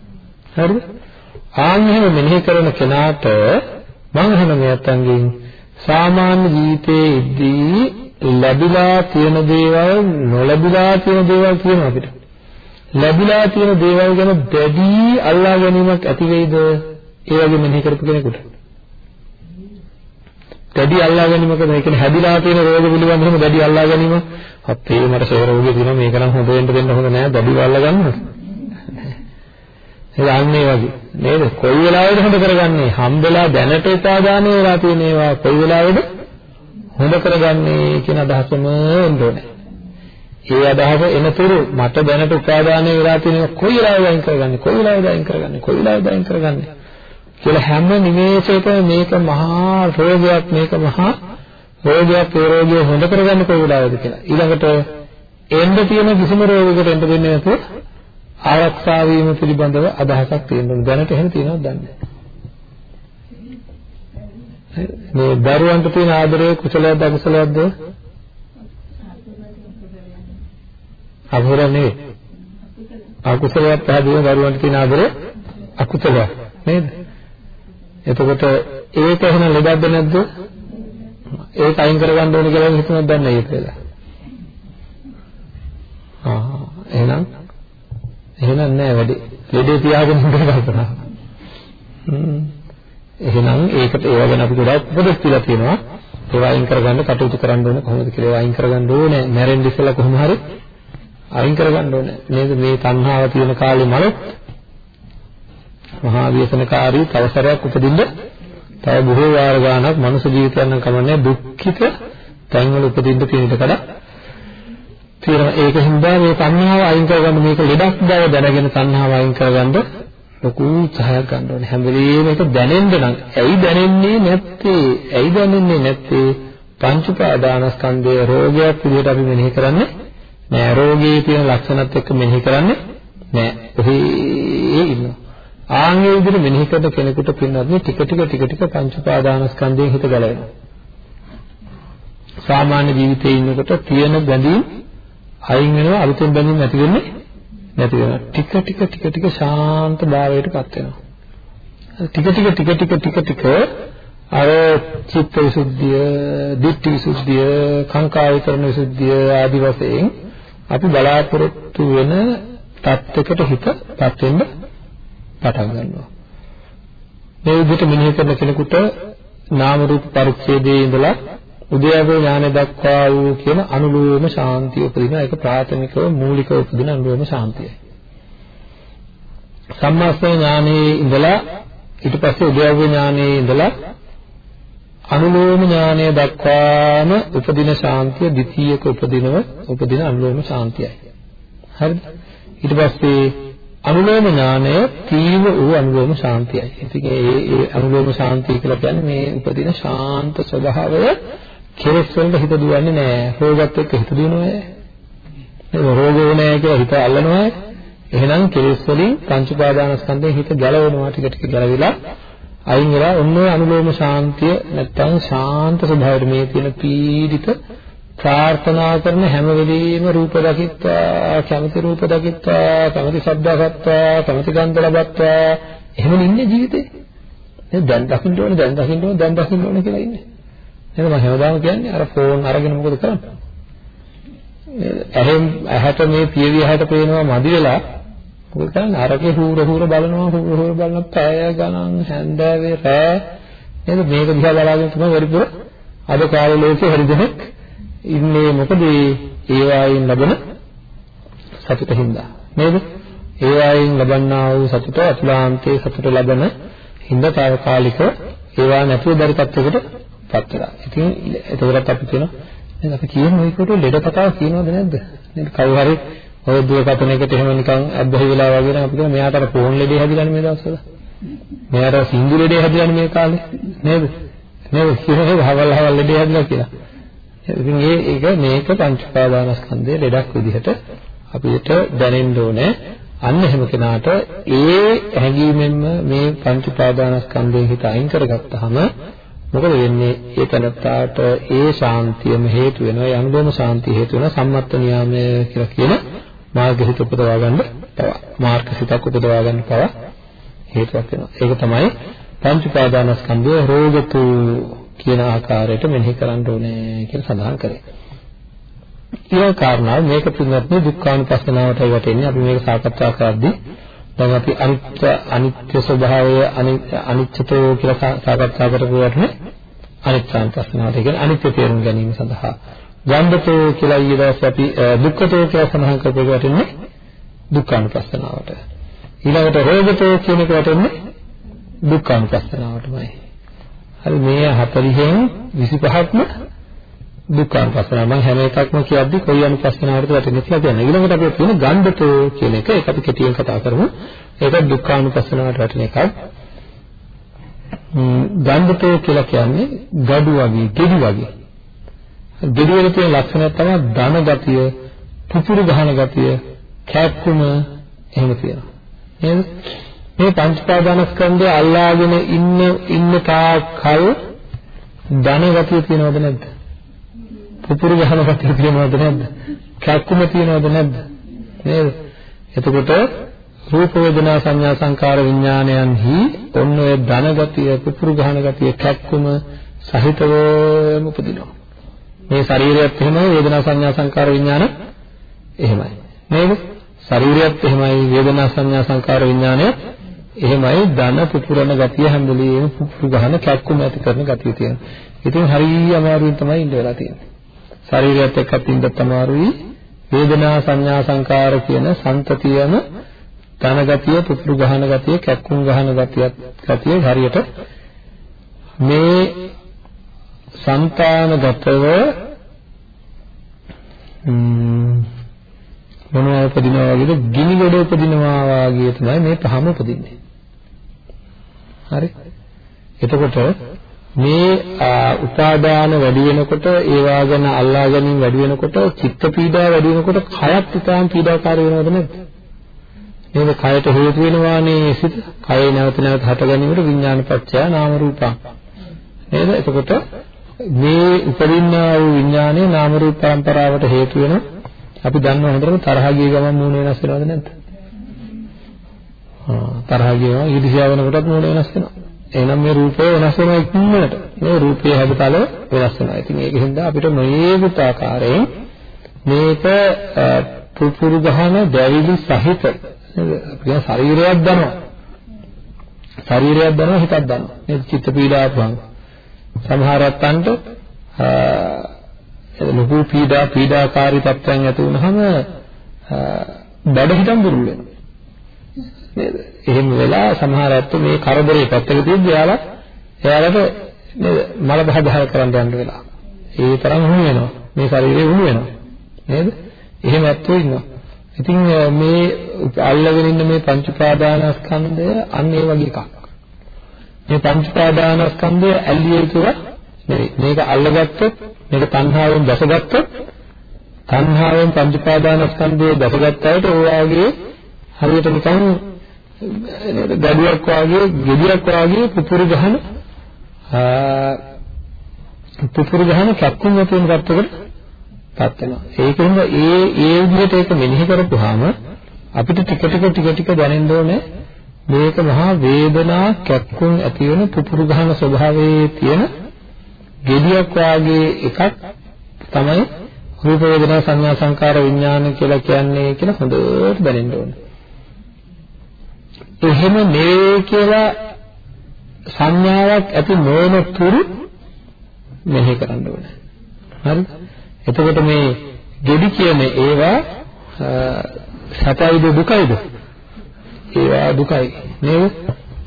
හරිද? ආන් එහෙම මෙනෙහි කරන කෙනාට මම අහන මෙයන්ගෙන් සාමාන්‍ය ජීවිතයේ ඉදී ලැබිලා තියෙන දේවල් නොලැබිලා තියෙන දේවල් කියන අපිට ලැබිලා තියෙන දේවල් ගැන දැඩි අල්ලා ගැනීමක් ඇති වෙයිද ඒ වගේ මෙනෙහි කරපු කෙනෙකුට දැඩි අල්ලා ගැනීමක මේ කියන්නේ හැදිලා තියෙන රෝග පිළිබඳව දැඩි අල්ලා ගැනීම අපේ මට ෂෙවර් රෝගය තියෙනවා මේක නම් හොඳ වෙන්න දෙන්න හොඳ නෑ දැඩිව අල්ලා ගන්නවද යන්නේ වගේ නේද? කොයි වෙලාවෙද හොඳ කරගන්නේ? හම්බෙලා දැනට උපාදානය වෙලා තියෙන ඒවා කොයි වෙලාවෙද හොඳ කරගන්නේ කියන අදහසම එන්න ඕනේ. ඒ අදහස එනතුරු මට දැනට උපාදානය වෙලා තියෙන ඒවා කොයි වෙලාවෙද අයින් කරගන්නේ? කොයි වෙලාවෙද අයින් කරගන්නේ? කොයි වෙලාවෙද අයින් කරගන්නේ? කියලා හැම නිමේෂයකම මේක මහා රෝගයක් මේක මහා රෝගයක් ඒ රෝගය හොඳ කරගන්න කොයි වෙලාවෙද කියලා. ඊළඟට එන්න තියෙන කිසිම රෝගයකට එන්න දෙන්නේ නැතුව ආරක්ෂා වීම පිළිබඳව අදහසක් තියෙනවා. දැනට එහෙම තියෙනවද දන්නේ මේ දරුවන්ට තියෙන ආදරය කුසලයක්ද අකුසලයක්ද? අකුසල නෙවෙයි. අකුසලයක් පැහැදිලිව දරුවන්ට තියෙන ආදරය අකුසලයක් නේද? එතකොට ඒක එහෙම ලෙඩක්ද නැද්ද? ඒක අයින් කරගන්න ඕනේ කියලා හිතනවද දන්නේ නැහැ ඒක කියලා. ආ එහෙනම් එහෙනම් නෑ වැඩි. ලෙඩේ තියාගෙන ඉන්න කල්පනා. හ්ම්. එහෙනම් ඒකට ඒව ගැන අපි ගොඩාක් උපදෙස් දීලා තියෙනවා. ඒවා අයින් කරගන්න කටයුතු කරන්න ඕනේ කොහොමද කියලා ඒවා අයින් කරගන්න ඕනේ. මැරෙන්න ඉස්සෙල්ලා කොහොම හරි අයින් කරගන්න ඕනේ. නේද මේ තණ්හාව තියෙන කාලේ මලොත් මහා ව්‍යසනකාරී තවසරයක් උපදින්න තව බොහෝ වාර ගාණක් මනුෂ්‍ය ජීවිතයක් නම් කමන්නේ දුක්ඛිත තැන්වල උපදින්න තියෙන ඉඩකඩ තියෙනවා. ඒක හින්දා මේ තණ්හාව අයින් කරගන්න මේක ලෙඩක් බව දැනගෙන තණ්හාව අයින් කරගන්න ලොකු උත්සාහයක් ගන්න ඕනේ. හැම වෙලේම ඒක දැනෙන්න නම් ඇයි දැනෙන්නේ නැත්තේ? ඇයි දැනෙන්නේ නැත්තේ? පංච උපාදානස්කන්ධය රෝගයක් විදිහට අපි මෙනෙහි කරන්නේ නෑ. රෝගයේ තියෙන ලක්ෂණත් එක්ක මෙනෙහි කරන්නේ නෑ. ඔහේ ඉන්නවා. ආන්ගේ විදිහට මෙනෙහි කරන කෙනෙකුට පින්නත් ටික ටික ටික ටික පංච උපාදානස්කන්ධයෙන් හිත ගලවෙනවා. සාමාන්‍ය ජීවිතයේ ඉන්නකොට තියෙන බැඳීම් අයින් වෙනවා අලුතෙන් බැඳීම් ඇති වෙන්නේ නැති වෙනවා. ටික ටික ටික ටික ශාන්ත භාවයටපත් වෙනවා. ටික ටික ටික ටික ටික ටික අර චිත්ත විසුද්ධිය, ditthi විසුද්ධිය, කාංකා විතරණ විසුද්ධිය ආදි වශයෙන් අපි බලාපොරොත්තු වෙන தත්වයකට හිතපත් වෙන්න පටන් ගන්නවා. මේ විදිහට මෙනෙහි කරන කෙනෙකුට නාම රූප පරිච්ඡේදයේ ඉඳලා උද්‍යව ඥාන දක්වා වූ කියන අනුලෝම ශාන්තිය උපදින ඒක ප්‍රාථමිකව මූලිකව උපදින අනුලෝම ශාන්තියයි. සම්මාස්ත ඥානයේ ඉඳලා ඊට පස්සේ උද්‍යව ඥානයේ ඉඳලා අනුලෝම ඥානය දක්වාම උපදින ශාන්තිය ද්විතීයක උපදිනව උපදින අනුලෝම ශාන්තියයි. හරිද? ඊට පස්සේ අනුලෝම ඥානය තීව්‍ර වූ අනුලෝම ශාන්තියයි. ඉතින් ඒ ඒ අනුලෝම ශාන්තිය කියලා කියන්නේ මේ උපදින ශාන්ත ස්වභාවය කෙලෙස් වලට හිත දුවන්නේ නැහැ. රෝගත් එක්ක හිත දුවනවා. නේද? රෝගෝ නැහැ කියලා හිත අල්ලනවා. එහෙනම් කෙලෙස් වලින් පංච උපාදානස්කන්ධයෙන් හිත ගැලවෙනවා ටික ටික ගැලවිලා අයින් වෙලා ඔන්න ඔය අනුලෝම ශාන්තිය නැත්තම් ශාන්ත ස්වභාවයට මේ තියෙන පීඩිත ප්‍රාර්ථනා කරන හැම වෙලෙම රූප දකිත්වා කැමති රූප දකිත්වා කැමති ශබ්ද අහත්වා කැමති ගන්ධ ලබත්වා. එහෙම ඉන්නේ ජීවිතේ. නේද? දැන් දකින්න ඕනේ දැන් දකින්න ඕනේ දැන් දකින්න ඕනේ කියලා ඉන්නේ. නේද මම හැමදාම කියන්නේ අර ෆෝන් අරගෙන මොකද කරන්නේ? ඇහෙන් ඇහැට මේ පියවි ඇහැට පේනවා මදි වෙලා මොකද කරන්නේ? අරකේ හූර හූර බලනවා හූර හූර බලන පැය ගණන් හැන්දෑවේ රෑ. නේද? මේක දිහා බලාගෙන තමයි වැඩිපුර අද කාලේ ලෝකේ හරි දෙනෙක් ඉන්නේ මොකද ඒ වයින් ලබන සතුට හින්දා නේද ඒ වයින් ලබන්නා වූ සතුට අතුලාන්තයේ සතුට ලබන හින්දා తాවකාලික ඒවා නැතුව බැරි තත්යකට පත් වෙලා. ඉතින් එතකොටත් අපි කියනවා නේද අපි කියන මේකට ලෙඩ කතාව කියනවද නැද්ද? නේද කවුරු හරි ඔය දුරකථන එකට එහෙම නිකන් අබ්බහි වෙලා වගේ නම් අපි කියන මෙයාට අර ෆෝන් ලෙඩේ හැදිලානේ මේ දවස්වල. මෙයාට සිංදු ලෙඩේ හැදිලානේ මේ කාලේ. නේද? නේද? කියන්නේ හවල් හවල් ලෙඩේ හැදිලා කියලා. ඉතින් ඒ ඒක මේක පංච උපාදානස්කන්ධයේ ලෙඩක් විදිහට අපිට දැනෙන්න ඕනේ. අන්න එහෙම කෙනාට ඒ හැඟීමෙන්ම මේ පංච උපාදානස්කන්ධයෙන් හිත අයින් කරගත්තාම මොකද වෙන්නේ? ඒ තනත්තාට ඒ ශාන්තියම හේතු වෙනවා. ඒ අනුභවම ශාන්තිය හේතු වෙනවා සම්මත්ත නියාමය කියලා කියන මාර්ග හිත උපදවා ගන්න පව. මාර්ග හිතක් උපදවා ගන්න පව හේතුවක් වෙනවා. ඒක තමයි පංච උපාදානස්කන්ධය රෝගතු කියන ආකාරයට මෙනෙහි කරන්න ඕනේ කියලා සඳහන් කරේ. ඊළඟ කාරණාව මේක පිළිබඳව දුක්ඛානුපස්සනාවටයි වැටෙන්නේ. අපි මේක සාකච්ඡා කරද්දී දැන් අපි අනිත්‍ය අනිත්‍ය ස්වභාවය අනිත්‍යතෝ කියලා සාකච්ඡා කරපු වටනේ අනිත්‍යානුපස්සනාවට කියන්නේ අනිත්‍ය තේරුම් ගැනීම සඳහා. ගන්ධතෝ කියලා ඊයේ දවසේ අපි දුක්ඛතෝ කියලා සඳහන් කරපු එක වැටෙන්නේ දුක්ඛානුපස්සනාවට. ඊළඟට රෝගතෝ කියන එක වැටෙන්නේ දුක්ඛානුපස්සනාවටමයි. හරි මේ 40න් 25ක්ම දුක්ඛානුපස්සනාව මම හැම එකක්ම කියද්දි කොයි අනුපස්සනාවටද වැටෙන්නේ කියලා කියන්නේ. ඊළඟට අපි කියන ගණ්ඩතෝ කියන එක ඒක අපි කෙටියෙන් කතා කරමු. ඒක දුක්ඛානුපස්සනාවට වැටෙන එකක්. ගණ්ඩතෝ කියලා කියන්නේ gadu වගේ, ගෙඩි වගේ. ගෙඩි වල තියෙන ලක්ෂණය තමයි ධන ගතිය, පුපුරු ගහන ගතිය, කැක්කුම එහෙම තියෙනවා. නේද? මේ පංච පාදානස්කන්ධය අල්ලාගෙන ඉන්න ඉන්න තාකල් ධන ගතිය තියෙනවද නැද්ද? පුපුරු ගහන ගතිය තියෙනවද නැද්ද? කැක්කුම තියෙනවද නැද්ද? නේද? එතකොට රූප වේදනා සංඥා සංකාර විඥානයන්හි ඔන්න ඔය ධන ගතිය පුපුරු ගහන ගතිය කැක්කුම සහිතවම උපදිනවා. මේ ශරීරයත් එහෙමයි වේදනා සංඥා සංකාර විඥාන එහෙමයි. නේද? ශරීරයත් එහෙමයි වේදනා සංඥා සංකාර විඥානයත් එහෙමයි ධන පුපුරන ගතිය හැම වෙලෙම පුපුරු ගහන කැක්කුම ඇති කරන ගතිය තියෙනවා. ඉතින් හරිය අමාරුවෙන් තමයි ඉඳ වෙලා තියෙන්නේ. ශරීරයත් එක්කත් ඉඳත් අමාරුයි. වේදනා සංඥා සංකාර කියන සංතතියම ධන ගතිය පුපුරු ගහන ගතිය කැක්කුම් ගහන ගතියත් ගතිය හරියට මේ సంతానගතව මොනවා උපදිනවා වගේද ගිනි ගොඩ උපදිනවා වගේ තමයි මේ පහම උපදින්නේ. හරි. එතකොට මේ උපාදාන වැඩි වෙනකොට ඒවා ගැන අල්ලා ගැනීම වැඩි වෙනකොට චිත්ත පීඩා වැඩි වෙනකොට කයත් ඉතාම පීඩාකාරී වෙනවද නැද්ද? නේද? කයට හේතු වෙනවානේ සිත. කය නැවත නැවත හට ගැනීමට විඥාන පත්‍ය නාම රූපං. නේද? එතකොට මේ උපදින්නා වූ විඥානයේ නාම රූප පරම්පරාවට හේතු වෙන අපි දන්නවා හොඳටම තරහ ගිය ගමන් මූණ වෙනස් වෙනවද නැද්ද? ආ තරහ ගිය ගමන් ඊදිසියා වෙනකොටත් මූණ වෙනස් වෙනවා. එහෙනම් මේ රූපය වෙනස් වෙනවා ඉක්මනට. මේ රූපයේ හැඩතල වෙනස් වෙනවා. ඉතින් ඒක හින්දා අපිට නොයේකුත් ආකාරයෙන් මේක පුපුරු ගහන දැවිලි සහිත නේද? ශරීරයක් දනවා. ශරීරයක් දනවා හිතක් දනවා. මේ චිත්ත පීඩාවපුවම සමහර අත්තන්ට ලොකු පීඩා පීඩාකාරී තත්ත්වයන් ඇති වුනහම බඩ හිතන් දුර්වල වෙනවා. නේද? එහෙම වෙලා සමහර අත්තෝ මේ කරදරේ පැත්තක තියද්දී යාලා එයාලට නේද මල බහ බහ කරන්න යන්න වෙලා. ඒ තරම් වුණ වෙනවා. මේ ශරීරේ වුණ වෙනවා. නේද? එහෙම ඇත්තෝ ඉන්නවා. ඉතින් මේ අල්ලගෙන ඉන්න මේ පංච උපාදානස්කන්ධය අන්න ඒ වගේ එකක්. මේ පංච උපාදානස්කන්ධය ඇල්ලිය යුතුව නෙවෙයි. මේක අල්ලගත්තොත් මේක තණ්හාවෙන් දැසගත්තොත් තණ්හාවෙන් පංච උපාදානස්කන්ධය දැසගත්ත අයට ඔයාගේ හරියට නිකන් ගඩුවක් වාගේ, ගෙඩියක් වාගේ පුපුරු ගහන පුපුරු ගහන කැක්කුම් ඇති වෙන තත්ත්වයකට පත් වෙනවා. ඒකෙන්ද ඒ ඒ විදිහට ඒක මෙනෙහි කරපුවාම අපිට ටික ටික ටික ටික දැනෙන්න ඕනේ මේක මහා වේදනා කැක්කුම් ඇති වෙන පුපුරු ගහන ස්වභාවයේ තියෙන gediyak වාගේ එකක් තමයි රූප වේදනා සංඥා සංකාර විඥාන කියලා කියන්නේ කියලා හොඳට දැනෙන්න ඕනේ. එහෙම නෙවෙයි කියලා සංඥාවක් ඇති නොවන තුරු මෙහෙ කරන්න ඕනේ. හරිද? එතකොට මේ දෙඩි කියන ඒවා සැපයිද දුකයිද? ඒවා දුකයි නේද?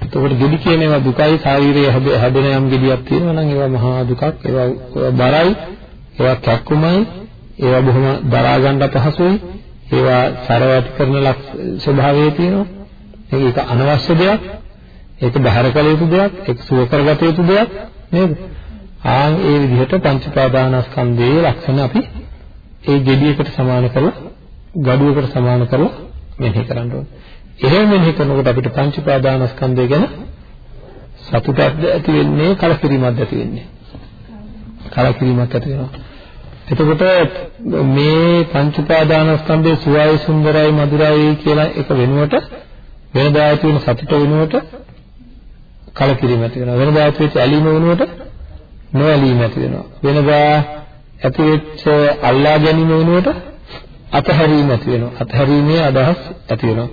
එතකොට දෙඩි කියන ඒවා දුකයි ශාරීරියේ හැදෙන යම් gediyak තියෙනවා නම් ඒවා මහා දුකක් ඒවා බරයි ඒවා කැක්කුමයි ඒවා බොහොම දරා ගන්න අපහසුයි ඒවා සරවටි කරන ස්වභාවය තියෙනවා ඒක අනවශ්‍ය දෙයක් ඒක බහැර කළ යුතු දෙයක් ඒක සුව කරගත යුතු දෙයක් නේද ආන් ඒ විදිහට පංච පාදානස්කන්ධයේ ලක්ෂණ අපි ඒ gediyeකට සමාන කරලා gaduවකට සමාන කරලා මෙනෙහි කරන්න ඕනේ. එහෙම මෙනෙහි කරනකොට අපිට පංච පාදානස්කන්ධය ගැන සතුටක්ද ඇති වෙන්නේ කලකිරීමක්ද ඇති වෙන්නේ. කලකිරීමක් ඇති වෙනවා. එතකොට මේ පංච පාදානස්කන්ධයේ සුවයි සුන්දරයි මధుරයි කියලා එක වෙනුවට වෙනදා ඇති වෙන සතුට වෙනුවට කලකිරීම ඇති වෙනවා. වෙනදා ඇති වෙච්ච ඇලීම වෙනුවට නොඇලීම ඇති වෙනවා. වෙනදා ඇති වෙච්ච අල්ලා ගැනීම වෙනුවට අතහැරීම ඇති වෙනවා. අතහැරීමේ අදහස් ඇති වෙනවා.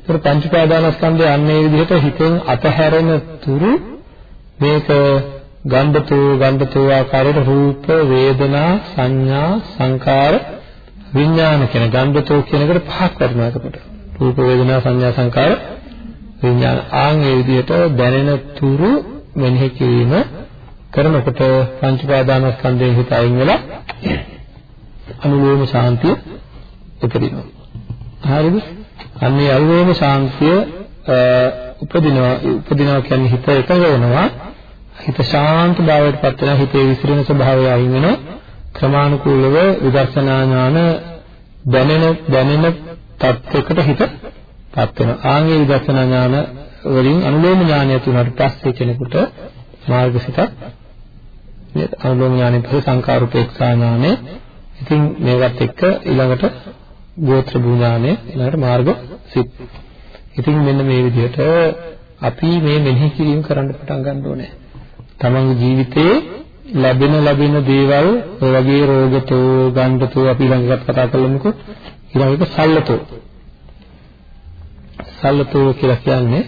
ඒතර පංච පාදානස්කන්ධය අන්නේ විදිහට හිතෙන් අතහැරෙන තුරු මේක ගන්ධතෝ ගන්ධතෝ ආකාරයට රූප වේදනා සංඥා සංකාර විඥාන කියන ගන්ධතෝ කියන එකට පහක් වටිනවා එතකොට. රූප වේදනා සංඥා සංකාර විඥාන ආන් ඒ විදිහට දැනෙන තුරු මෙනෙහි කිරීම කරනකොට පංච පාදානස්කන්ධයෙන් හිත අයින් වෙලා අනුලෝම ශාන්තිය උපදිනවා. හරිද? අන්නේ අනුලෝම ශාන්තිය උපදිනවා උපදිනවා කියන්නේ හිත එකඟ වෙනවා. හිත ශාන්ත භාවයට පත් වෙනවා. හිතේ විසිරෙන ස්වභාවය අයින් වෙනවා. ක්‍රමානුකූලව විදර්ශනා ඥාන දැනෙන දැනෙන තත්යකට හිත පත් වෙනවා. ආන්ගේ විදර්ශනා ඥාන වලින් අනුලෝම ඥානය තුනට පස්සේ කෙනෙකුට මාර්ගසිතක් නේද? අනුලෝම ඥානෙ පස්සේ සංකාරුපේක්ෂා ඥානෙ. ඉතින් මේවත් එක්ක ඊළඟට ගෝත්‍ර භූ ඥානෙ ඊළඟට මාර්ග සිත්. ඉතින් මෙන්න මේ විදිහට අපි මේ මෙනෙහි කිරීම කරන්න පටන් ගන්න ඕනේ. තමන්ගේ ජීවිතේ ලැබෙන ලැබෙන දේවල් ඔය වගේ රෝගතෝ ගණ්ඩතෝ අපි ළඟට කතා කරමුකෝ ඊළඟට සල්ලතෝ සල්ලතෝ කියලා කියන්නේ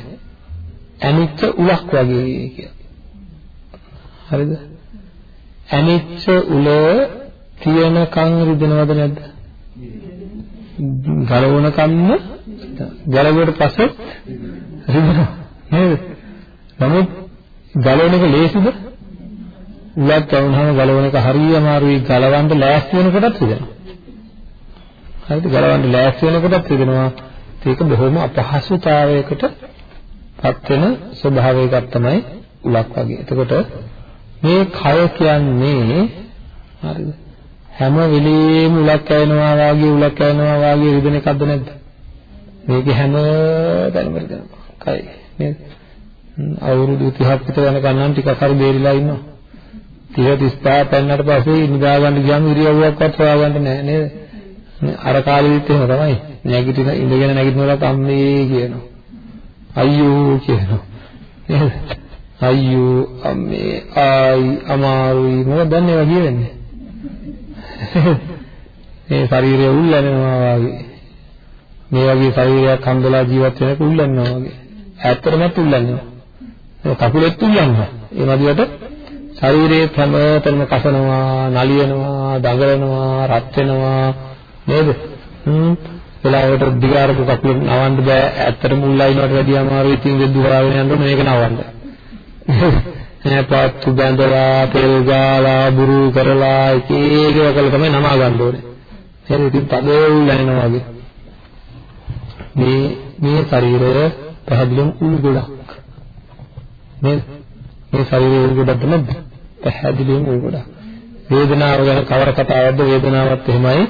අනිච්ච උලක් වගේ කියලා. හරිද? ඇනිච්ච උල තියනකන් රිදෙනවද නැද්ද? ගලවන කම්ම ගලවුවට පස්සේ රිදෙනවා නේද? නමුත් ගලවන එක ලේසිද? උලක් කවුනහම ගලවන එක හරිය අමාරුයි ගලවන්න ලෑස්ති වෙනකොටත් රිදෙනවා. හරිද? ගලවන්න ලෑස්ති වෙනකොටත් රිදෙනවා. ඒක බොහොම අපහසුතාවයකට පත් වෙන ස්වභාවයක තමයි උලක් වගේ. එතකොට මේ කය කියන්නේ හරිද? හැම වෙලෙම උලක් කැවෙනවා වාගේ උලක් කැවෙනවා වාගේ රිදෙන එකක්ද නැද්ද? මේක හැම තැනම රිදෙනවා. කයි නේද? අවුරුදු 30ක් විතර යනකම් නම් ටිකක් හරි බේරිලා ඉන්නවා. 30 35 පෙන්නට පස්සේ නිදා ගන්න ගියාම ඉරියව්වක්වත් හොයාගන්න නැහැ නේද? අර කාලෙදිත් එහෙම තමයි. නැගිටින ඉඳගෙන නැගිටිනකොට අම්මේ කියනවා. අයියෝ කියනවා. නේද? අයියෝ අම්මේ ආයි අමාරුයි මොකද දන්නේ ඒවා කියන්නේ? මේ ශරීරය උල්ලනවා වගේ. මේ වගේ ශරීරයක් හම්බලා ජීවත් වෙනක උල්ලනවා වගේ. ඇත්තටම උල්ලනවා. කකුලෙත් උල්ලනවා. ඒ වගේට ශරීරයේ හැමතැනම කසනවා, නලියනවා, දඟලනවා, රත් වෙනවා නේද? හ්ම් වෙලාවට දිගාරපු කකුල නවන්න බෑ. ඇත්තටම උල්ලයිනවට වැඩිය අමාරුයි. ඉතින් දෙද්දු හොයාගෙන යන්න මේක නවන්න. (laughs) නැපත්තු බඳලා, තෙල් ගාලා, බුරු කරලා එක එක වකල තමයි නමා ගන්න ඕනේ. හරි ඉතින් තදේ උල්ලනවා වගේ. මේ මේ ශරීරය පැහැදිලිවම උල් ගොඩක්. නේද? මේ ශරීරයේ උල් ගොඩක් නැද්ද? පැහැදිලිවම උල් ගොඩක්. වේදනාව ගැන කවර කතාවක්ද වේදනාවත් එහෙමයි.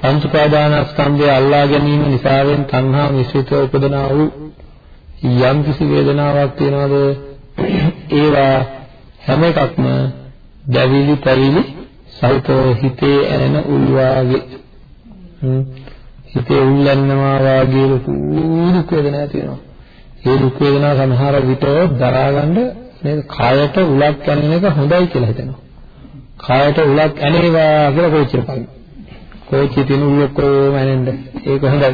පංච උපාදානස්කන්ධය අල්ලා ගැනීම නිසාවෙන් තණ්හා මිශ්‍රිතව උපදනා වූ යම් කිසි වේදනාවක් තියනවාද? ඒවා හැම එකක්ම දැවිලි පරිලි සහිතව හිතේ ඇනෙන උල්වාගේ හිතේ උල්ලන්නවා වාගේ දුක් වේදනාවක් තියෙනවා. ඒ දුක් වේදනා සමහර විට දරාගන්න නේද? කායට උලක් ගැනීම එක හොඳයි කියලා හිතෙනවා. කායට උලක් ඇනේවා කියලා කොච්චර පයි කෝච්චිය තියෙන උල් ඔක්කොම ඇනෙන්න. ඒක හොඳයි.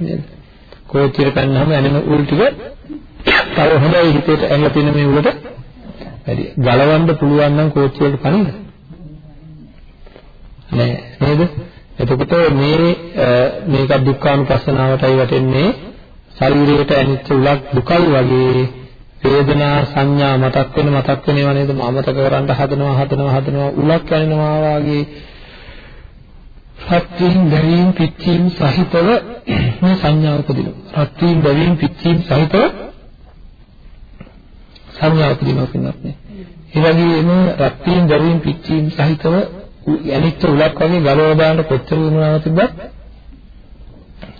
නේද කෝච්චියට පැනනම ඇනෙන උල් ටික තව හොඳයි හිතේට ඇඟලා තියෙන මේ උලට වැඩි. ගලවන්න පුළුවන් නම් කෝච්චියට පනින්න. නෑ නේද? එතකොට මේ මේක දුක්ඛානුපස්සනාවටයි වැටෙන්නේ. ශරීරයට ඇනිච්ච උලක් දුකයි වගේ වේදනා සංඥා මතක් වෙන මතක් වෙන ඒවා නේද මමතක කරන්න හදනවා හදනවා හදනවා උලක් ඇනෙනවා වගේ. රත්ත්‍රින් දැවීම් පිච්චීම් සහිතව මේ සංඥා උපදිනවා. රත්ත්‍රින් දැවීම් පිච්චීම් සහිතව සංඥා උපදිනවා කියනත් නේ ඒ වගේම රත්ත්‍රින් දැවීම් පිච්චීම් සහිතව ඇනිච්ච උලක් වගේ ගලව දාන්න කොච්චර වුණාද තිබ්බත්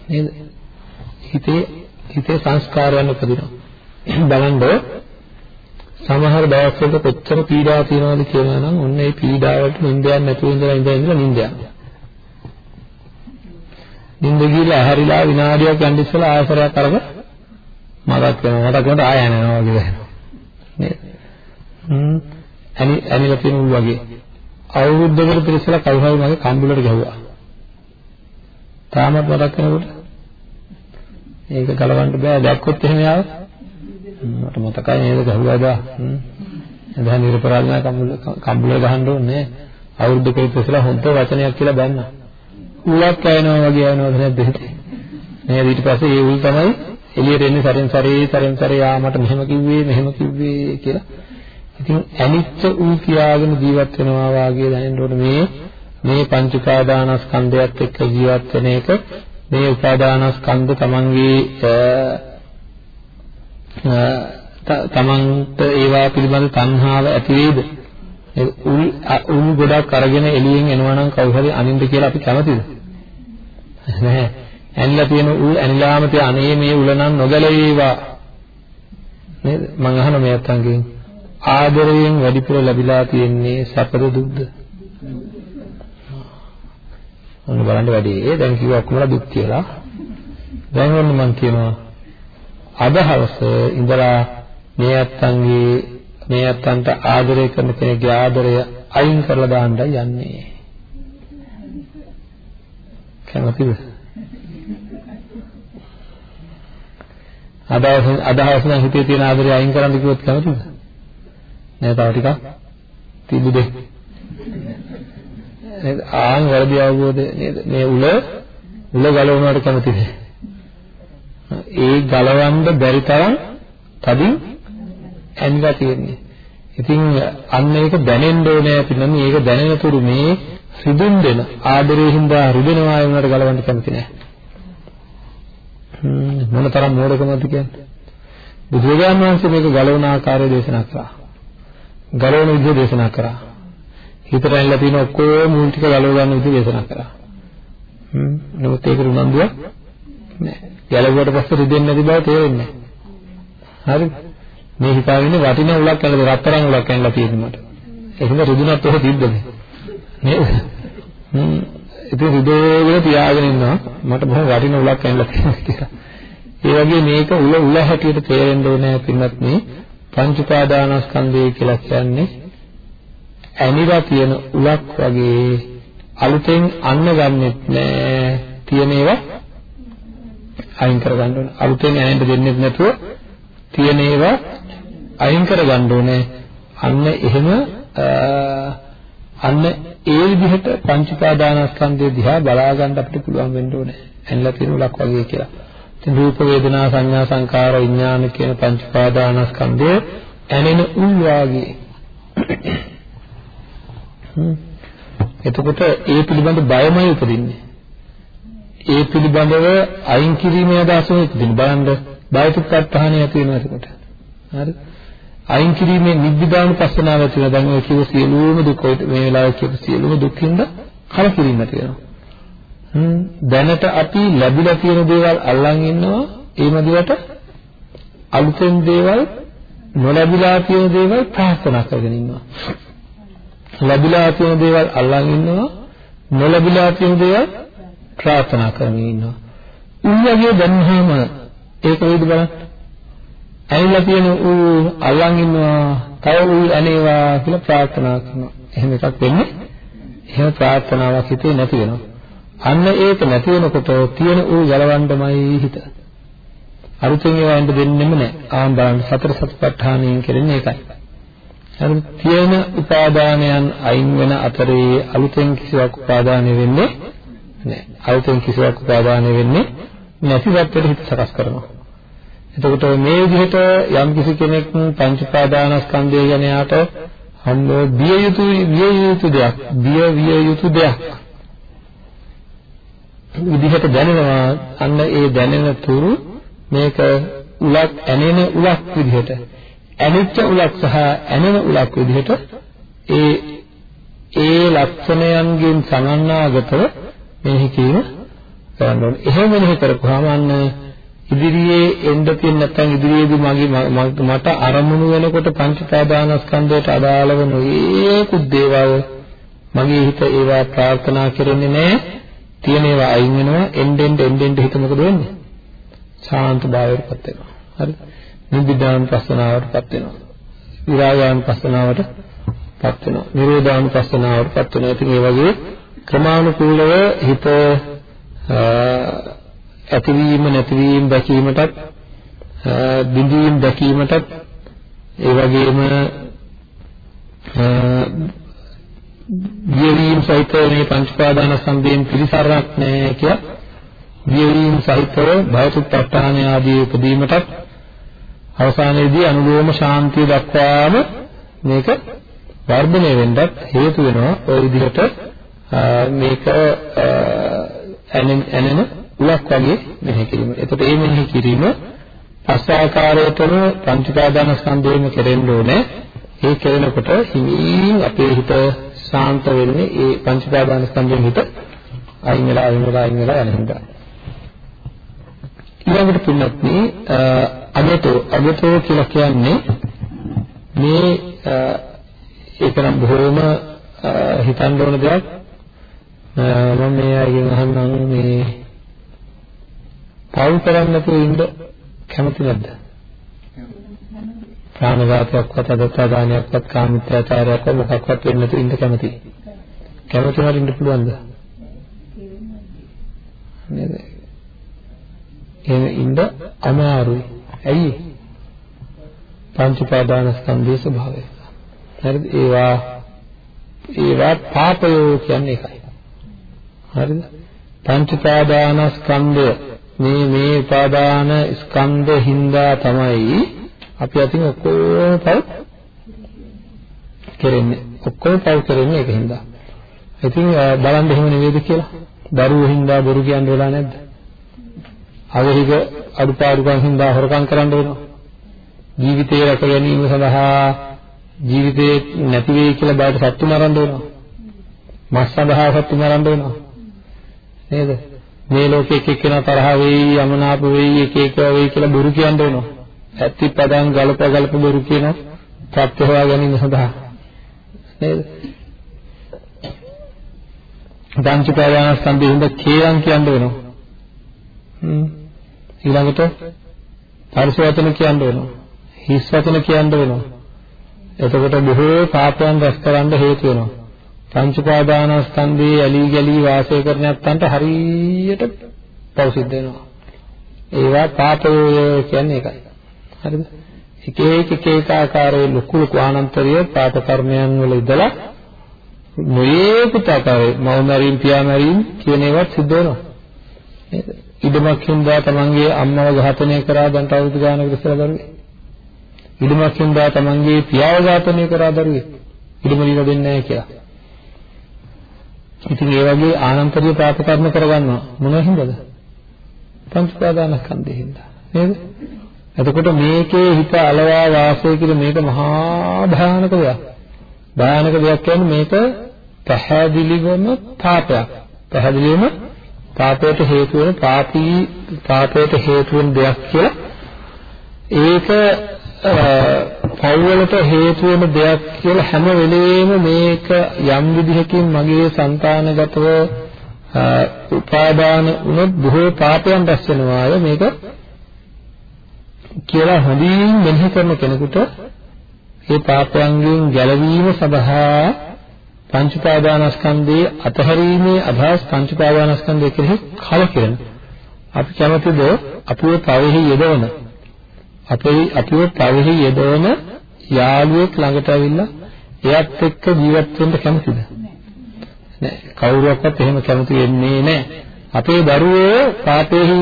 නේද? හිතේ හිතේ සංස්කාරයන් උපදිනවා. බලන්න සමහර දවස්වල කොච්චර පීඩාවක් තියෙනවද කියලා නම් ඔන්න ඒ පීඩාවට නිින්දයක් නැතුව ඉඳලා ඉඳලා ඉඳලා නිින්ද යනවා. නිින්ද ගිහලා ඇහැරිලා විනාඩියක් යන්න ඉස්සලා ආයතරයක් අරග මතක් වෙනවා. මතක් වෙනකොට ආය යනවා වගේ දැනෙනවා. නේද? හ්ම් ඇනි ඇනිලා තියෙන උල් වගේ. අවුරුද්දකට පිළිසලා කවුරු හරි මගේ කම්බුලට ගැහුවා. තාමත් මතක් වෙනකොට ඒක ගලවන්න බෑ දැක්කොත් එහෙම යාව මට මතකයි නේද ගහුවාදා එදා නිරපරාධනා කම්බුල කම්බුල ගහන්න ඕනේ අවුරුදු කෙනෙක් ඉස්සලා හොඳ වචනයක් කියලා බැන්න උලක් කයනවා වගේ යනවද නැද්ද හිතේ නේද ඊට පස්සේ ඒ උල් තමයි එළියට එන්නේ සරෙන් සරේ සරෙන් සරේ ආ මට මෙහෙම කිව්වේ මෙහෙම කිව්වේ කියලා. ඉතින් අනිච්ච උල් කියාගෙන ජීවත් වෙනවා වාගේ දැනෙන්න ඕනේ. මේ මේ පංච උපාදානස්කන්ධයත් එක්ක ජීවත් වෙන එක මේ උපාදානස්කන්ධ තමන්ගේ තමන්ට ඒවා පිළිබඳ තණ්හාව ඇති වේද? උල් උල් ගොඩක් අරගෙන එළියෙන් එනවා නම් කවුරු හරි අනින්ද කියලා අපි කැමතිද? නැහැ. ඇනිලා තියෙන උල් ඇනිලාම තිය අනේ මේ උල නම් නොගැලවේවා. නේද? මම අහන මේ අත්ංගෙන් ආදරයෙන් වැඩිපුර ලැබිලා තියෙන්නේ සැපද දුක්ද? ඔන්න බලන්න වැඩි. දැන් කිව්වා ඔක්කොමලා දුක් කියලා. දැන් ඔන්න මම කියනවා අද හවස ඉඳලා මේ අත්තන්ගේ මේ අත්තන්ට ආදරය කරන කෙනෙක්ගේ ආදරය අයින් කරලා දාන්නයි යන්නේ. කැමතිද? අදහස් අදහස් නම් හිතේ තියෙන ආදරය අයින් කරන්න කිව්වොත් කැමතිද? නෑ තව ටිකක් තිබුදේ. නේද? ආන් වැරදි අවබෝධය නේද? මේ උල උල ගලවනවට කැමති නෑ. ඒ ගලවන්න බැරි තරම් තදින් ඇනිලා තියෙන්නේ. ඉතින් අන්න ඒක දැනෙන්න ඕනේ අපි නම් මේක දැනෙන තුරු මේ රිදුන් දෙන ආදරේ හින්දා රිදෙනවා ඒ උනට ගලවන්න කැමති නැහැ. මොන තරම් මෝඩකමද කියන්නේ. බුදුරජාණන් වහන්සේ මේක ගලවන ආකාරය දේශනා කළා. ගලවන විදිහ දේශනා කරා. හිතට ඇවිල්ලා තියෙන ඔක්කොම මූල් ටික ගලව ගන්න විදිහ දේශනා කරා. හ්ම් නමුත් ඒකට උනන්දුවක් නැහැ. ගැලවුවට පස්සේ රිදෙන්නේ නැති බව තේරෙන්නේ නැහැ. හරිද? මේ හිතාගෙන වටින උලක් ඇනලා රත්තරන් උලක් ඇනලා තියෙනවා මට. එහෙම රිදුනත් ඔහ තිබ්බනේ. නේද? හ්ම් ඉතින් රිදෝගෙන තියාගෙන ඉන්නවා මට බොහොම වටින උලක් ඇනලා තියෙනවා කියලා. ඒ වගේ මේක උල උල හැටියට තේරෙන්න ඕනේ පින්නත් මේ පංච උපාදානස්කන්ධය කියලා කියන්නේ ඇනිලා තියෙන උලක් වගේ අලුතෙන් අන්න ගන්නෙත් නෑ තියෙන ඒවා අයින් කරගන්න ඕනේ අලුතෙන් ඇනෙන්න දෙන්නෙත් නැතුව තියෙන ඒවා අයින් කරගන්න ඕනේ අන්න එහෙම අන්න ඒ විදිහට පංච උපාදානස්කන්ධය දිහා බලා ගන්න අපිට පුළුවන් වෙන්න ඕනේ ඇනලා තියෙන උලක් වගේ කියලා ඉතින් රූප වේදනා සංඥා සංකාර විඥාන කියන පංච උපාදානස්කන්ධය ඇනෙන උල් වාගේ එතකොට ඒ පිළිබඳ බයමයි උපදින්නේ. ඒ පිළිබඳව අයින් කිරීමේ අදහසම උපදින. බලන්න බයතුප්පත්හානය ඇති වෙනවා එතකොට. හරි? අයින් කිරීමේ නිබ්බිදාන පස්සනාව ඇති වෙනවා. දැන් ඔය කියව සියලුම දුක් මේ වෙලාවේ කියපු සියලුම දුක්ඛින්ද කලකිරීම ඇති වෙනවා. හ්ම්. දැනට අපි ලැබිලා තියෙන දේවල් අල්ලන් ඉන්නවා. ඒ මදිවට අලුතෙන් දේවල් නොලැබිලා තියෙන දේවල් ප්‍රාර්ථනා කරගෙන ඉන්නවා. ලැබිලා තියෙන දේවල් අල්ලන් ඉන්නවා. නොලැබිලා තියෙන දේවල් ප්‍රාර්ථනා කරමින් ඉන්නවා. උන්වගේ දැනහම ඒක වේද බලන්න. ඇවිල්ලා තියෙන ඌ අල්ලන් ඉන්නවා තව ඌ අනේවා කියලා ප්‍රාර්ථනා කරනවා එහෙම එකක් වෙන්නේ එහෙම ප්‍රාර්ථනාවක් හිතේ නැති වෙනවා අන්න ඒක නැති වෙනකොට තියෙන ඌ ගලවන්නමයි හිත. අරුතෙන් ඒවා එන්න දෙන්නෙම නැහැ. ආන් බලන්න සතර සතිපට්ඨානයෙන් කෙරෙන්නේ ඒකයි. හරි තියෙන උපාදානයන් අයින් වෙන අතරේ අලුතෙන් කිසිවක් උපාදානය වෙන්නේ නැහැ. අලුතෙන් කිසිවක් උපාදානය වෙන්නේ නැති පැත්තට හිත සකස් කරනවා. එතකොට මේ විදිහට යම් කිසි කෙනෙක් පංච උපාදානස්කන්ධය ගැන යාට හම්බ බිය යුතු විය යුතු දෙයක්, බිය විය යුතු දෙයක්. විදිහට දැනෙනවා අන්න ඒ දැනෙන තුරු මේක උලක් ඇනෙන උලක් විදිහට ඇනිච්ච උලක් සහ ඇනෙන උලක් විදිහට ඒ ඒ ලක්ෂණයන්ගෙන් සමන්නාගතව මෙහි කියන කරන්න ඕනේ. එහෙම මෙහෙ කරපුවාම අන්න ඉදිරියේ එන්න තියෙන නැත්නම් ඉදිරියේදී මගේ මට අරමුණු වෙනකොට පංච ප්‍රාදානස්කන්ධයට අදාළව නොයේකුත් දේවල් මගේ හිත ඒවා ප්‍රාර්ථනා කරන්නේ නැහැ. තියෙන ඒවා අයින් වෙනවා එන්නෙන් එන්නෙන් හිත මොකද වෙන්නේ? ශාන්ත භාවයටපත් වෙනවා. හරි? නිබ්බිදාන පස්සනාවටපත් වෙනවා. විරාගාන පස්සනාවටපත් වෙනවා. නිරෝධාන පස්සනාවටපත් වෙනවා. ඉතින් ඒ වගේ ක්‍රමානුකූලව හිත ඇතිවීම නැතිවීම දැකීමටත් බිඳීම් දැකීමටත් ඒ වගේම වියවීම සහිත මේ පංච පාදානස්කන්ධයෙන් පිළිසරණක් නැහැ කියලා වියවීම සහිතව භයතුත්පත්ඨාන ආදී උපදීමටත් අවසානයේදී අනුලෝම ශාන්තිය දක්වාම මේක වර්ධනය වෙන්නත් හේතු වෙනවා. ওই විදිහට මේක ඇනෙන ඇනෙන උලක් වගේ මෙහෙ කිරීම. එතකොට මේ මෙහෙ කිරීම පස් ආකාරයටම පංච පාදානස්කන්ධයෙන්ම කෙරෙන්න ඕනේ. ඒ කෙරෙනකොට හිමින් අපේ හිත ශාන්ත වෙන්නේ ඒ පංච පාදාන ස්කන්ධයෙන් හිත අයින් වෙලා අයින් වෙලා අයින් වෙලා යන හින්දා. ඊළඟට පින්නත් මේ අගතෝ අගතෝ කියලා කියන්නේ මේ ඒක නම් බොහෝම හිතන්න ඕන දෙයක් මම මේ අයගෙන් අහන්නම් මේ පව් කරන්න නැතුව ඉන්න කැමති නැද්ද? ප්‍රාණඝාතයක්වත් අදත්තාදානයක්වත් කාමිත්‍යාචාරයක්වත් මොකක්වත් වෙන්නේ නැතුව ඉන්න කැමති. කැමති වුණාට ඉන්න පුළුවන්ද? නේද? එහෙම ඉන්න අමාරුයි. ඇයි? පංච උපාදානස්කන්ධයේ ස්වභාවය. හරිද? ඒවා ඒවා පාපයෝ කියන්නේ ඒකයි. හරිද? පංච උපාදානස්කන්ධය මේ මේ උපාදාන ස්කන්ධ හින්දා තමයි අපි අතින් ඔක්කොම පව් කෙරෙන්නේ. ඔක්කොම පව් කරන්නේ ඒකින්ද. ඉතින් බලන්න එහෙම නෙවෙයිද කියලා. දරුවෝ හින්දා බොරු කියන්න වෙලා නැද්ද? අවහික අඩුපාඩුකම් හින්දා හොරකම් කරන්න වෙනවා. ජීවිතය රැක ගැනීම සඳහා ජීවිතේ නැති වෙයි කියලා බයට සතුටු මරන්න වෙනවා. මස් සඳහා සතුටු මරන්න වෙනවා. නේද? මේ ලෝකෙ එක එක්කෙනා තරහ වෙයි, යමනාප වෙයි, එක එක වෙයි කියලා බොරු කියන්න වෙනවා. ඇත්ති පදන් ගලප ගලප බොරු කියන සත්‍ය හොයා ගැනීම සඳහා. නේද? පංච ප්‍රාණස්කන්ධයෙන්ද කේලම් කියන්න වෙනවා. හ්ම්. ඊළඟට පරිස වචන කියන්න වෙනවා. හිස් වචන කියන්න වෙනවා. එතකොට බොහෝ පාපයන් රැස් කරන්න හේතු වෙනවා. පංච ප්‍රාණස්කන්ධයේ ඇලී ගලී වාසය කරන නැත්තන්ට හරියට පව් සිද්ධ වෙනවා. ඒවා පාපය කියන්නේ ඒකයි. හරිද? එක එක එක එක ආකාරයේ ලොකු ලොකු ආනන්තරිය පාප කර්මයන් වල ඉඳලා නොයේකුත් ආකාරයේ මවමරීම් පියාමරීම් කියන ඒවා සිද්ධ වෙනවා. නේද? ඉදමක් හින්දා තමන්ගේ අම්මව ඝාතනය කරා දැන් අවුරුදු ගානකට ඉස්සර දරුවේ. ඉදමක් හින්දා තමන්ගේ පියාව ඝාතනය කරා දරුවේ. ඉදම නිල දෙන්නේ නැහැ කියලා. ඉතින් ඒ වගේ ආනන්තරීය පාප කර්ම කරගන්නවා මොන හින්දාද? පංච ප්‍රාදානස්කන්ධේ හින්දා. නේද? එතකොට මේකේ හිත අලවා වාසය කියලා මේක මහා භයානක දෙයක්. භයානක දෙයක් කියන්නේ මේක පැහැදිලිවම පාපයක්. පැහැදිලිවම පාපයට හේතු වෙන පාපී පාපයට හේතු වෙන දෙයක් කියලා ඒක පෞවලට හේතු වෙන දෙයක් කියලා හැම වෙලෙම මේක යම් විදිහකින් මගේ సంతානගතව උපාදාන වුණොත් බොහෝ පාපයන් රැස් වෙනවාය මේක. කියලා හොඳින් මෙනෙහි කරන කෙනෙකුට ඒ පාපයන්ගෙන් ගැලවීම සඳහා පංච උපාදානස්කන්ධයේ අතහැරීමේ අභාස් පංච උපාදානස්කන්ධය කෙරෙහි කලකිරෙන. අපි කැමතිද? අපේ පවෙහි යෙදවන. අපේ අපේ පවෙහි යෙදවන යාළුවෙක් ළඟට ඇවිල්ලා එයත් එක්ක ජීවත් වෙන්න කැමතිද? නෑ කවුරුවක්වත් එහෙම කැමති වෙන්නේ නෑ. අපේ දරුවෝ පාපේහි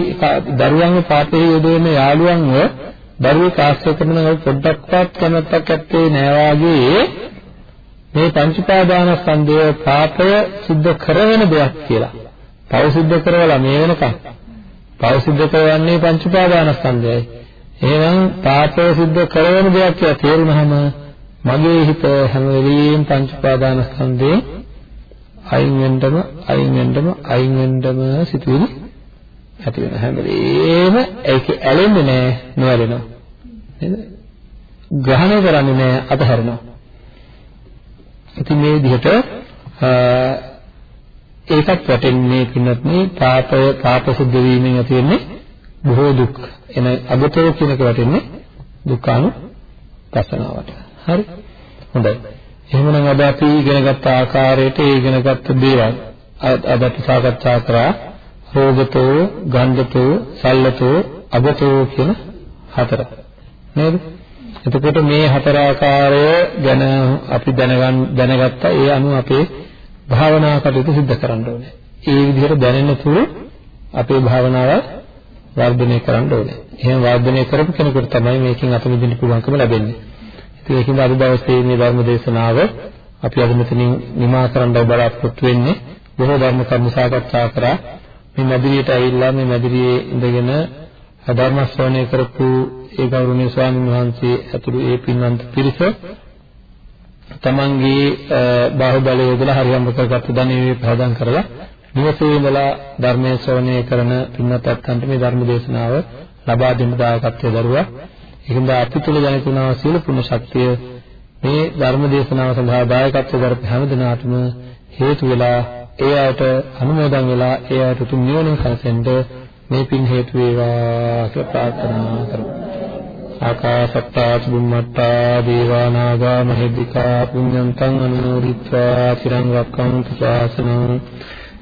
දරුවන්ගේ පාපේහි යෙදෙන යාළුවන්ව දරුවෙක් ආශ්‍රය කරන පොඩ්ඩක්වත් කැමැත්තක් ඇත්තේ නෑ වාගේ මේ පංච පාදානස්කන්ධය පාපය සිද්ධ කරන දෙයක් කියලා. පව සිද්ධ කරවලා මේ වෙනකම් පව සිද්ධ කරවන්නේ පංච පාදානස්කන්ධයයි. එහෙනම් පාපය සිද්ධ කරන දෙයක් කියලා තේරුනහම මගේ හිත හැම වෙලෙම පංච පාදානස්කන්ධේ අයින් වෙන්නම අයින් වෙන්නම අයින් වෙන්නම සිතුවිලි ඇති වෙන හැම වෙලේම ඒකේ ඇලෙන්නේ නැහැ නොඇලෙනවා. නේද? ග්‍රහණය කරන්නේ නැහැ අතහරිනවා. ඉතින් මේ විදිහට ඒකත් වැටෙන්නේ පින්නත් මේ පාපය පාප සිද්ධ වීමෙන් ඇති වෙන්නේ බොහෝ දුක් එන අගතෝ කියන එක වැටෙන්නේ දුක්ඛානු පසනාවට හරි හොඳයි එහෙමනම් අද අපි ඉගෙනගත් ආකාරයට ඒ ඉගෙනගත් දේවල් අද අපි සාකච්ඡා කරා රෝගතෝ, ගන්ධතෝ, සල්ලතෝ, අගතෝ කියන හතර. නේද? එතකොට මේ හතර ආකාරය ගැන අපි දැනගන්න දැනගත්තා ඒ අනුව අපේ භාවනා කටයුතු සිද්ධ කරන්න ඕනේ. ඒ විදිහට දැනෙන තුරු අපේ භාවනාව වර්ධනය කරන්න ඕනේ. එහෙම වර්ධනය කරපු කෙනෙකුට තමයි මේකෙන් අත මිදෙන්න පුළුවන්කම ලැබෙන්නේ. ඉතින් ඒකින්ද අද දවසේ මේ ධර්ම දේශනාව අපි අද මෙතනින් නිමා කරන්න බලාපොරොත්තු වෙන්නේ. බොහෝ ධර්ම කරුණු සාකච්ඡා කරා. මේ මැදිරියට ඇවිල්ලා මේ මැදිරියේ ඉඳගෙන ධර්ම ශ්‍රවණය කරපු ඒ ගෞරවනීය ස්වාමීන් වහන්සේ ඇතුළු ඒ පින්වන්ත පිරිස තමන්ගේ බාහුවලය යොදලා හරියම්බ කරගත්තු ධනෙ පහදම් කරලා නිවසේ ඉඳලා ධර්මයේ ශ්‍රවණය කරන පින්වත් අත්කන්ට මේ ධර්ම දේශනාව ලබා දෙන්න දායකත්වයේ දරුවා. ඒකෙන්ද අපි තුල දැනෙනා සීල පුණ්‍ය ශක්තිය මේ ධර්ම දේශනාව සඳහා දායකත්වයේ දරපු හැම දිනාටම හේතු වෙලා ඒ අයට අනුමෝදන් වෙලා ඒ අයට උතුම් නිවන සැලසෙන්න මේ පින් හේතු වේවා කියලා ප්‍රාර්ථනා කරමු. ආකාශත්තා චුම්මත්තා දේවා නාග මහිද්దికා පුඤ්ඤන්තං අනුමෝදිත්වා චිරං රක්ඛන්තු ශාසනං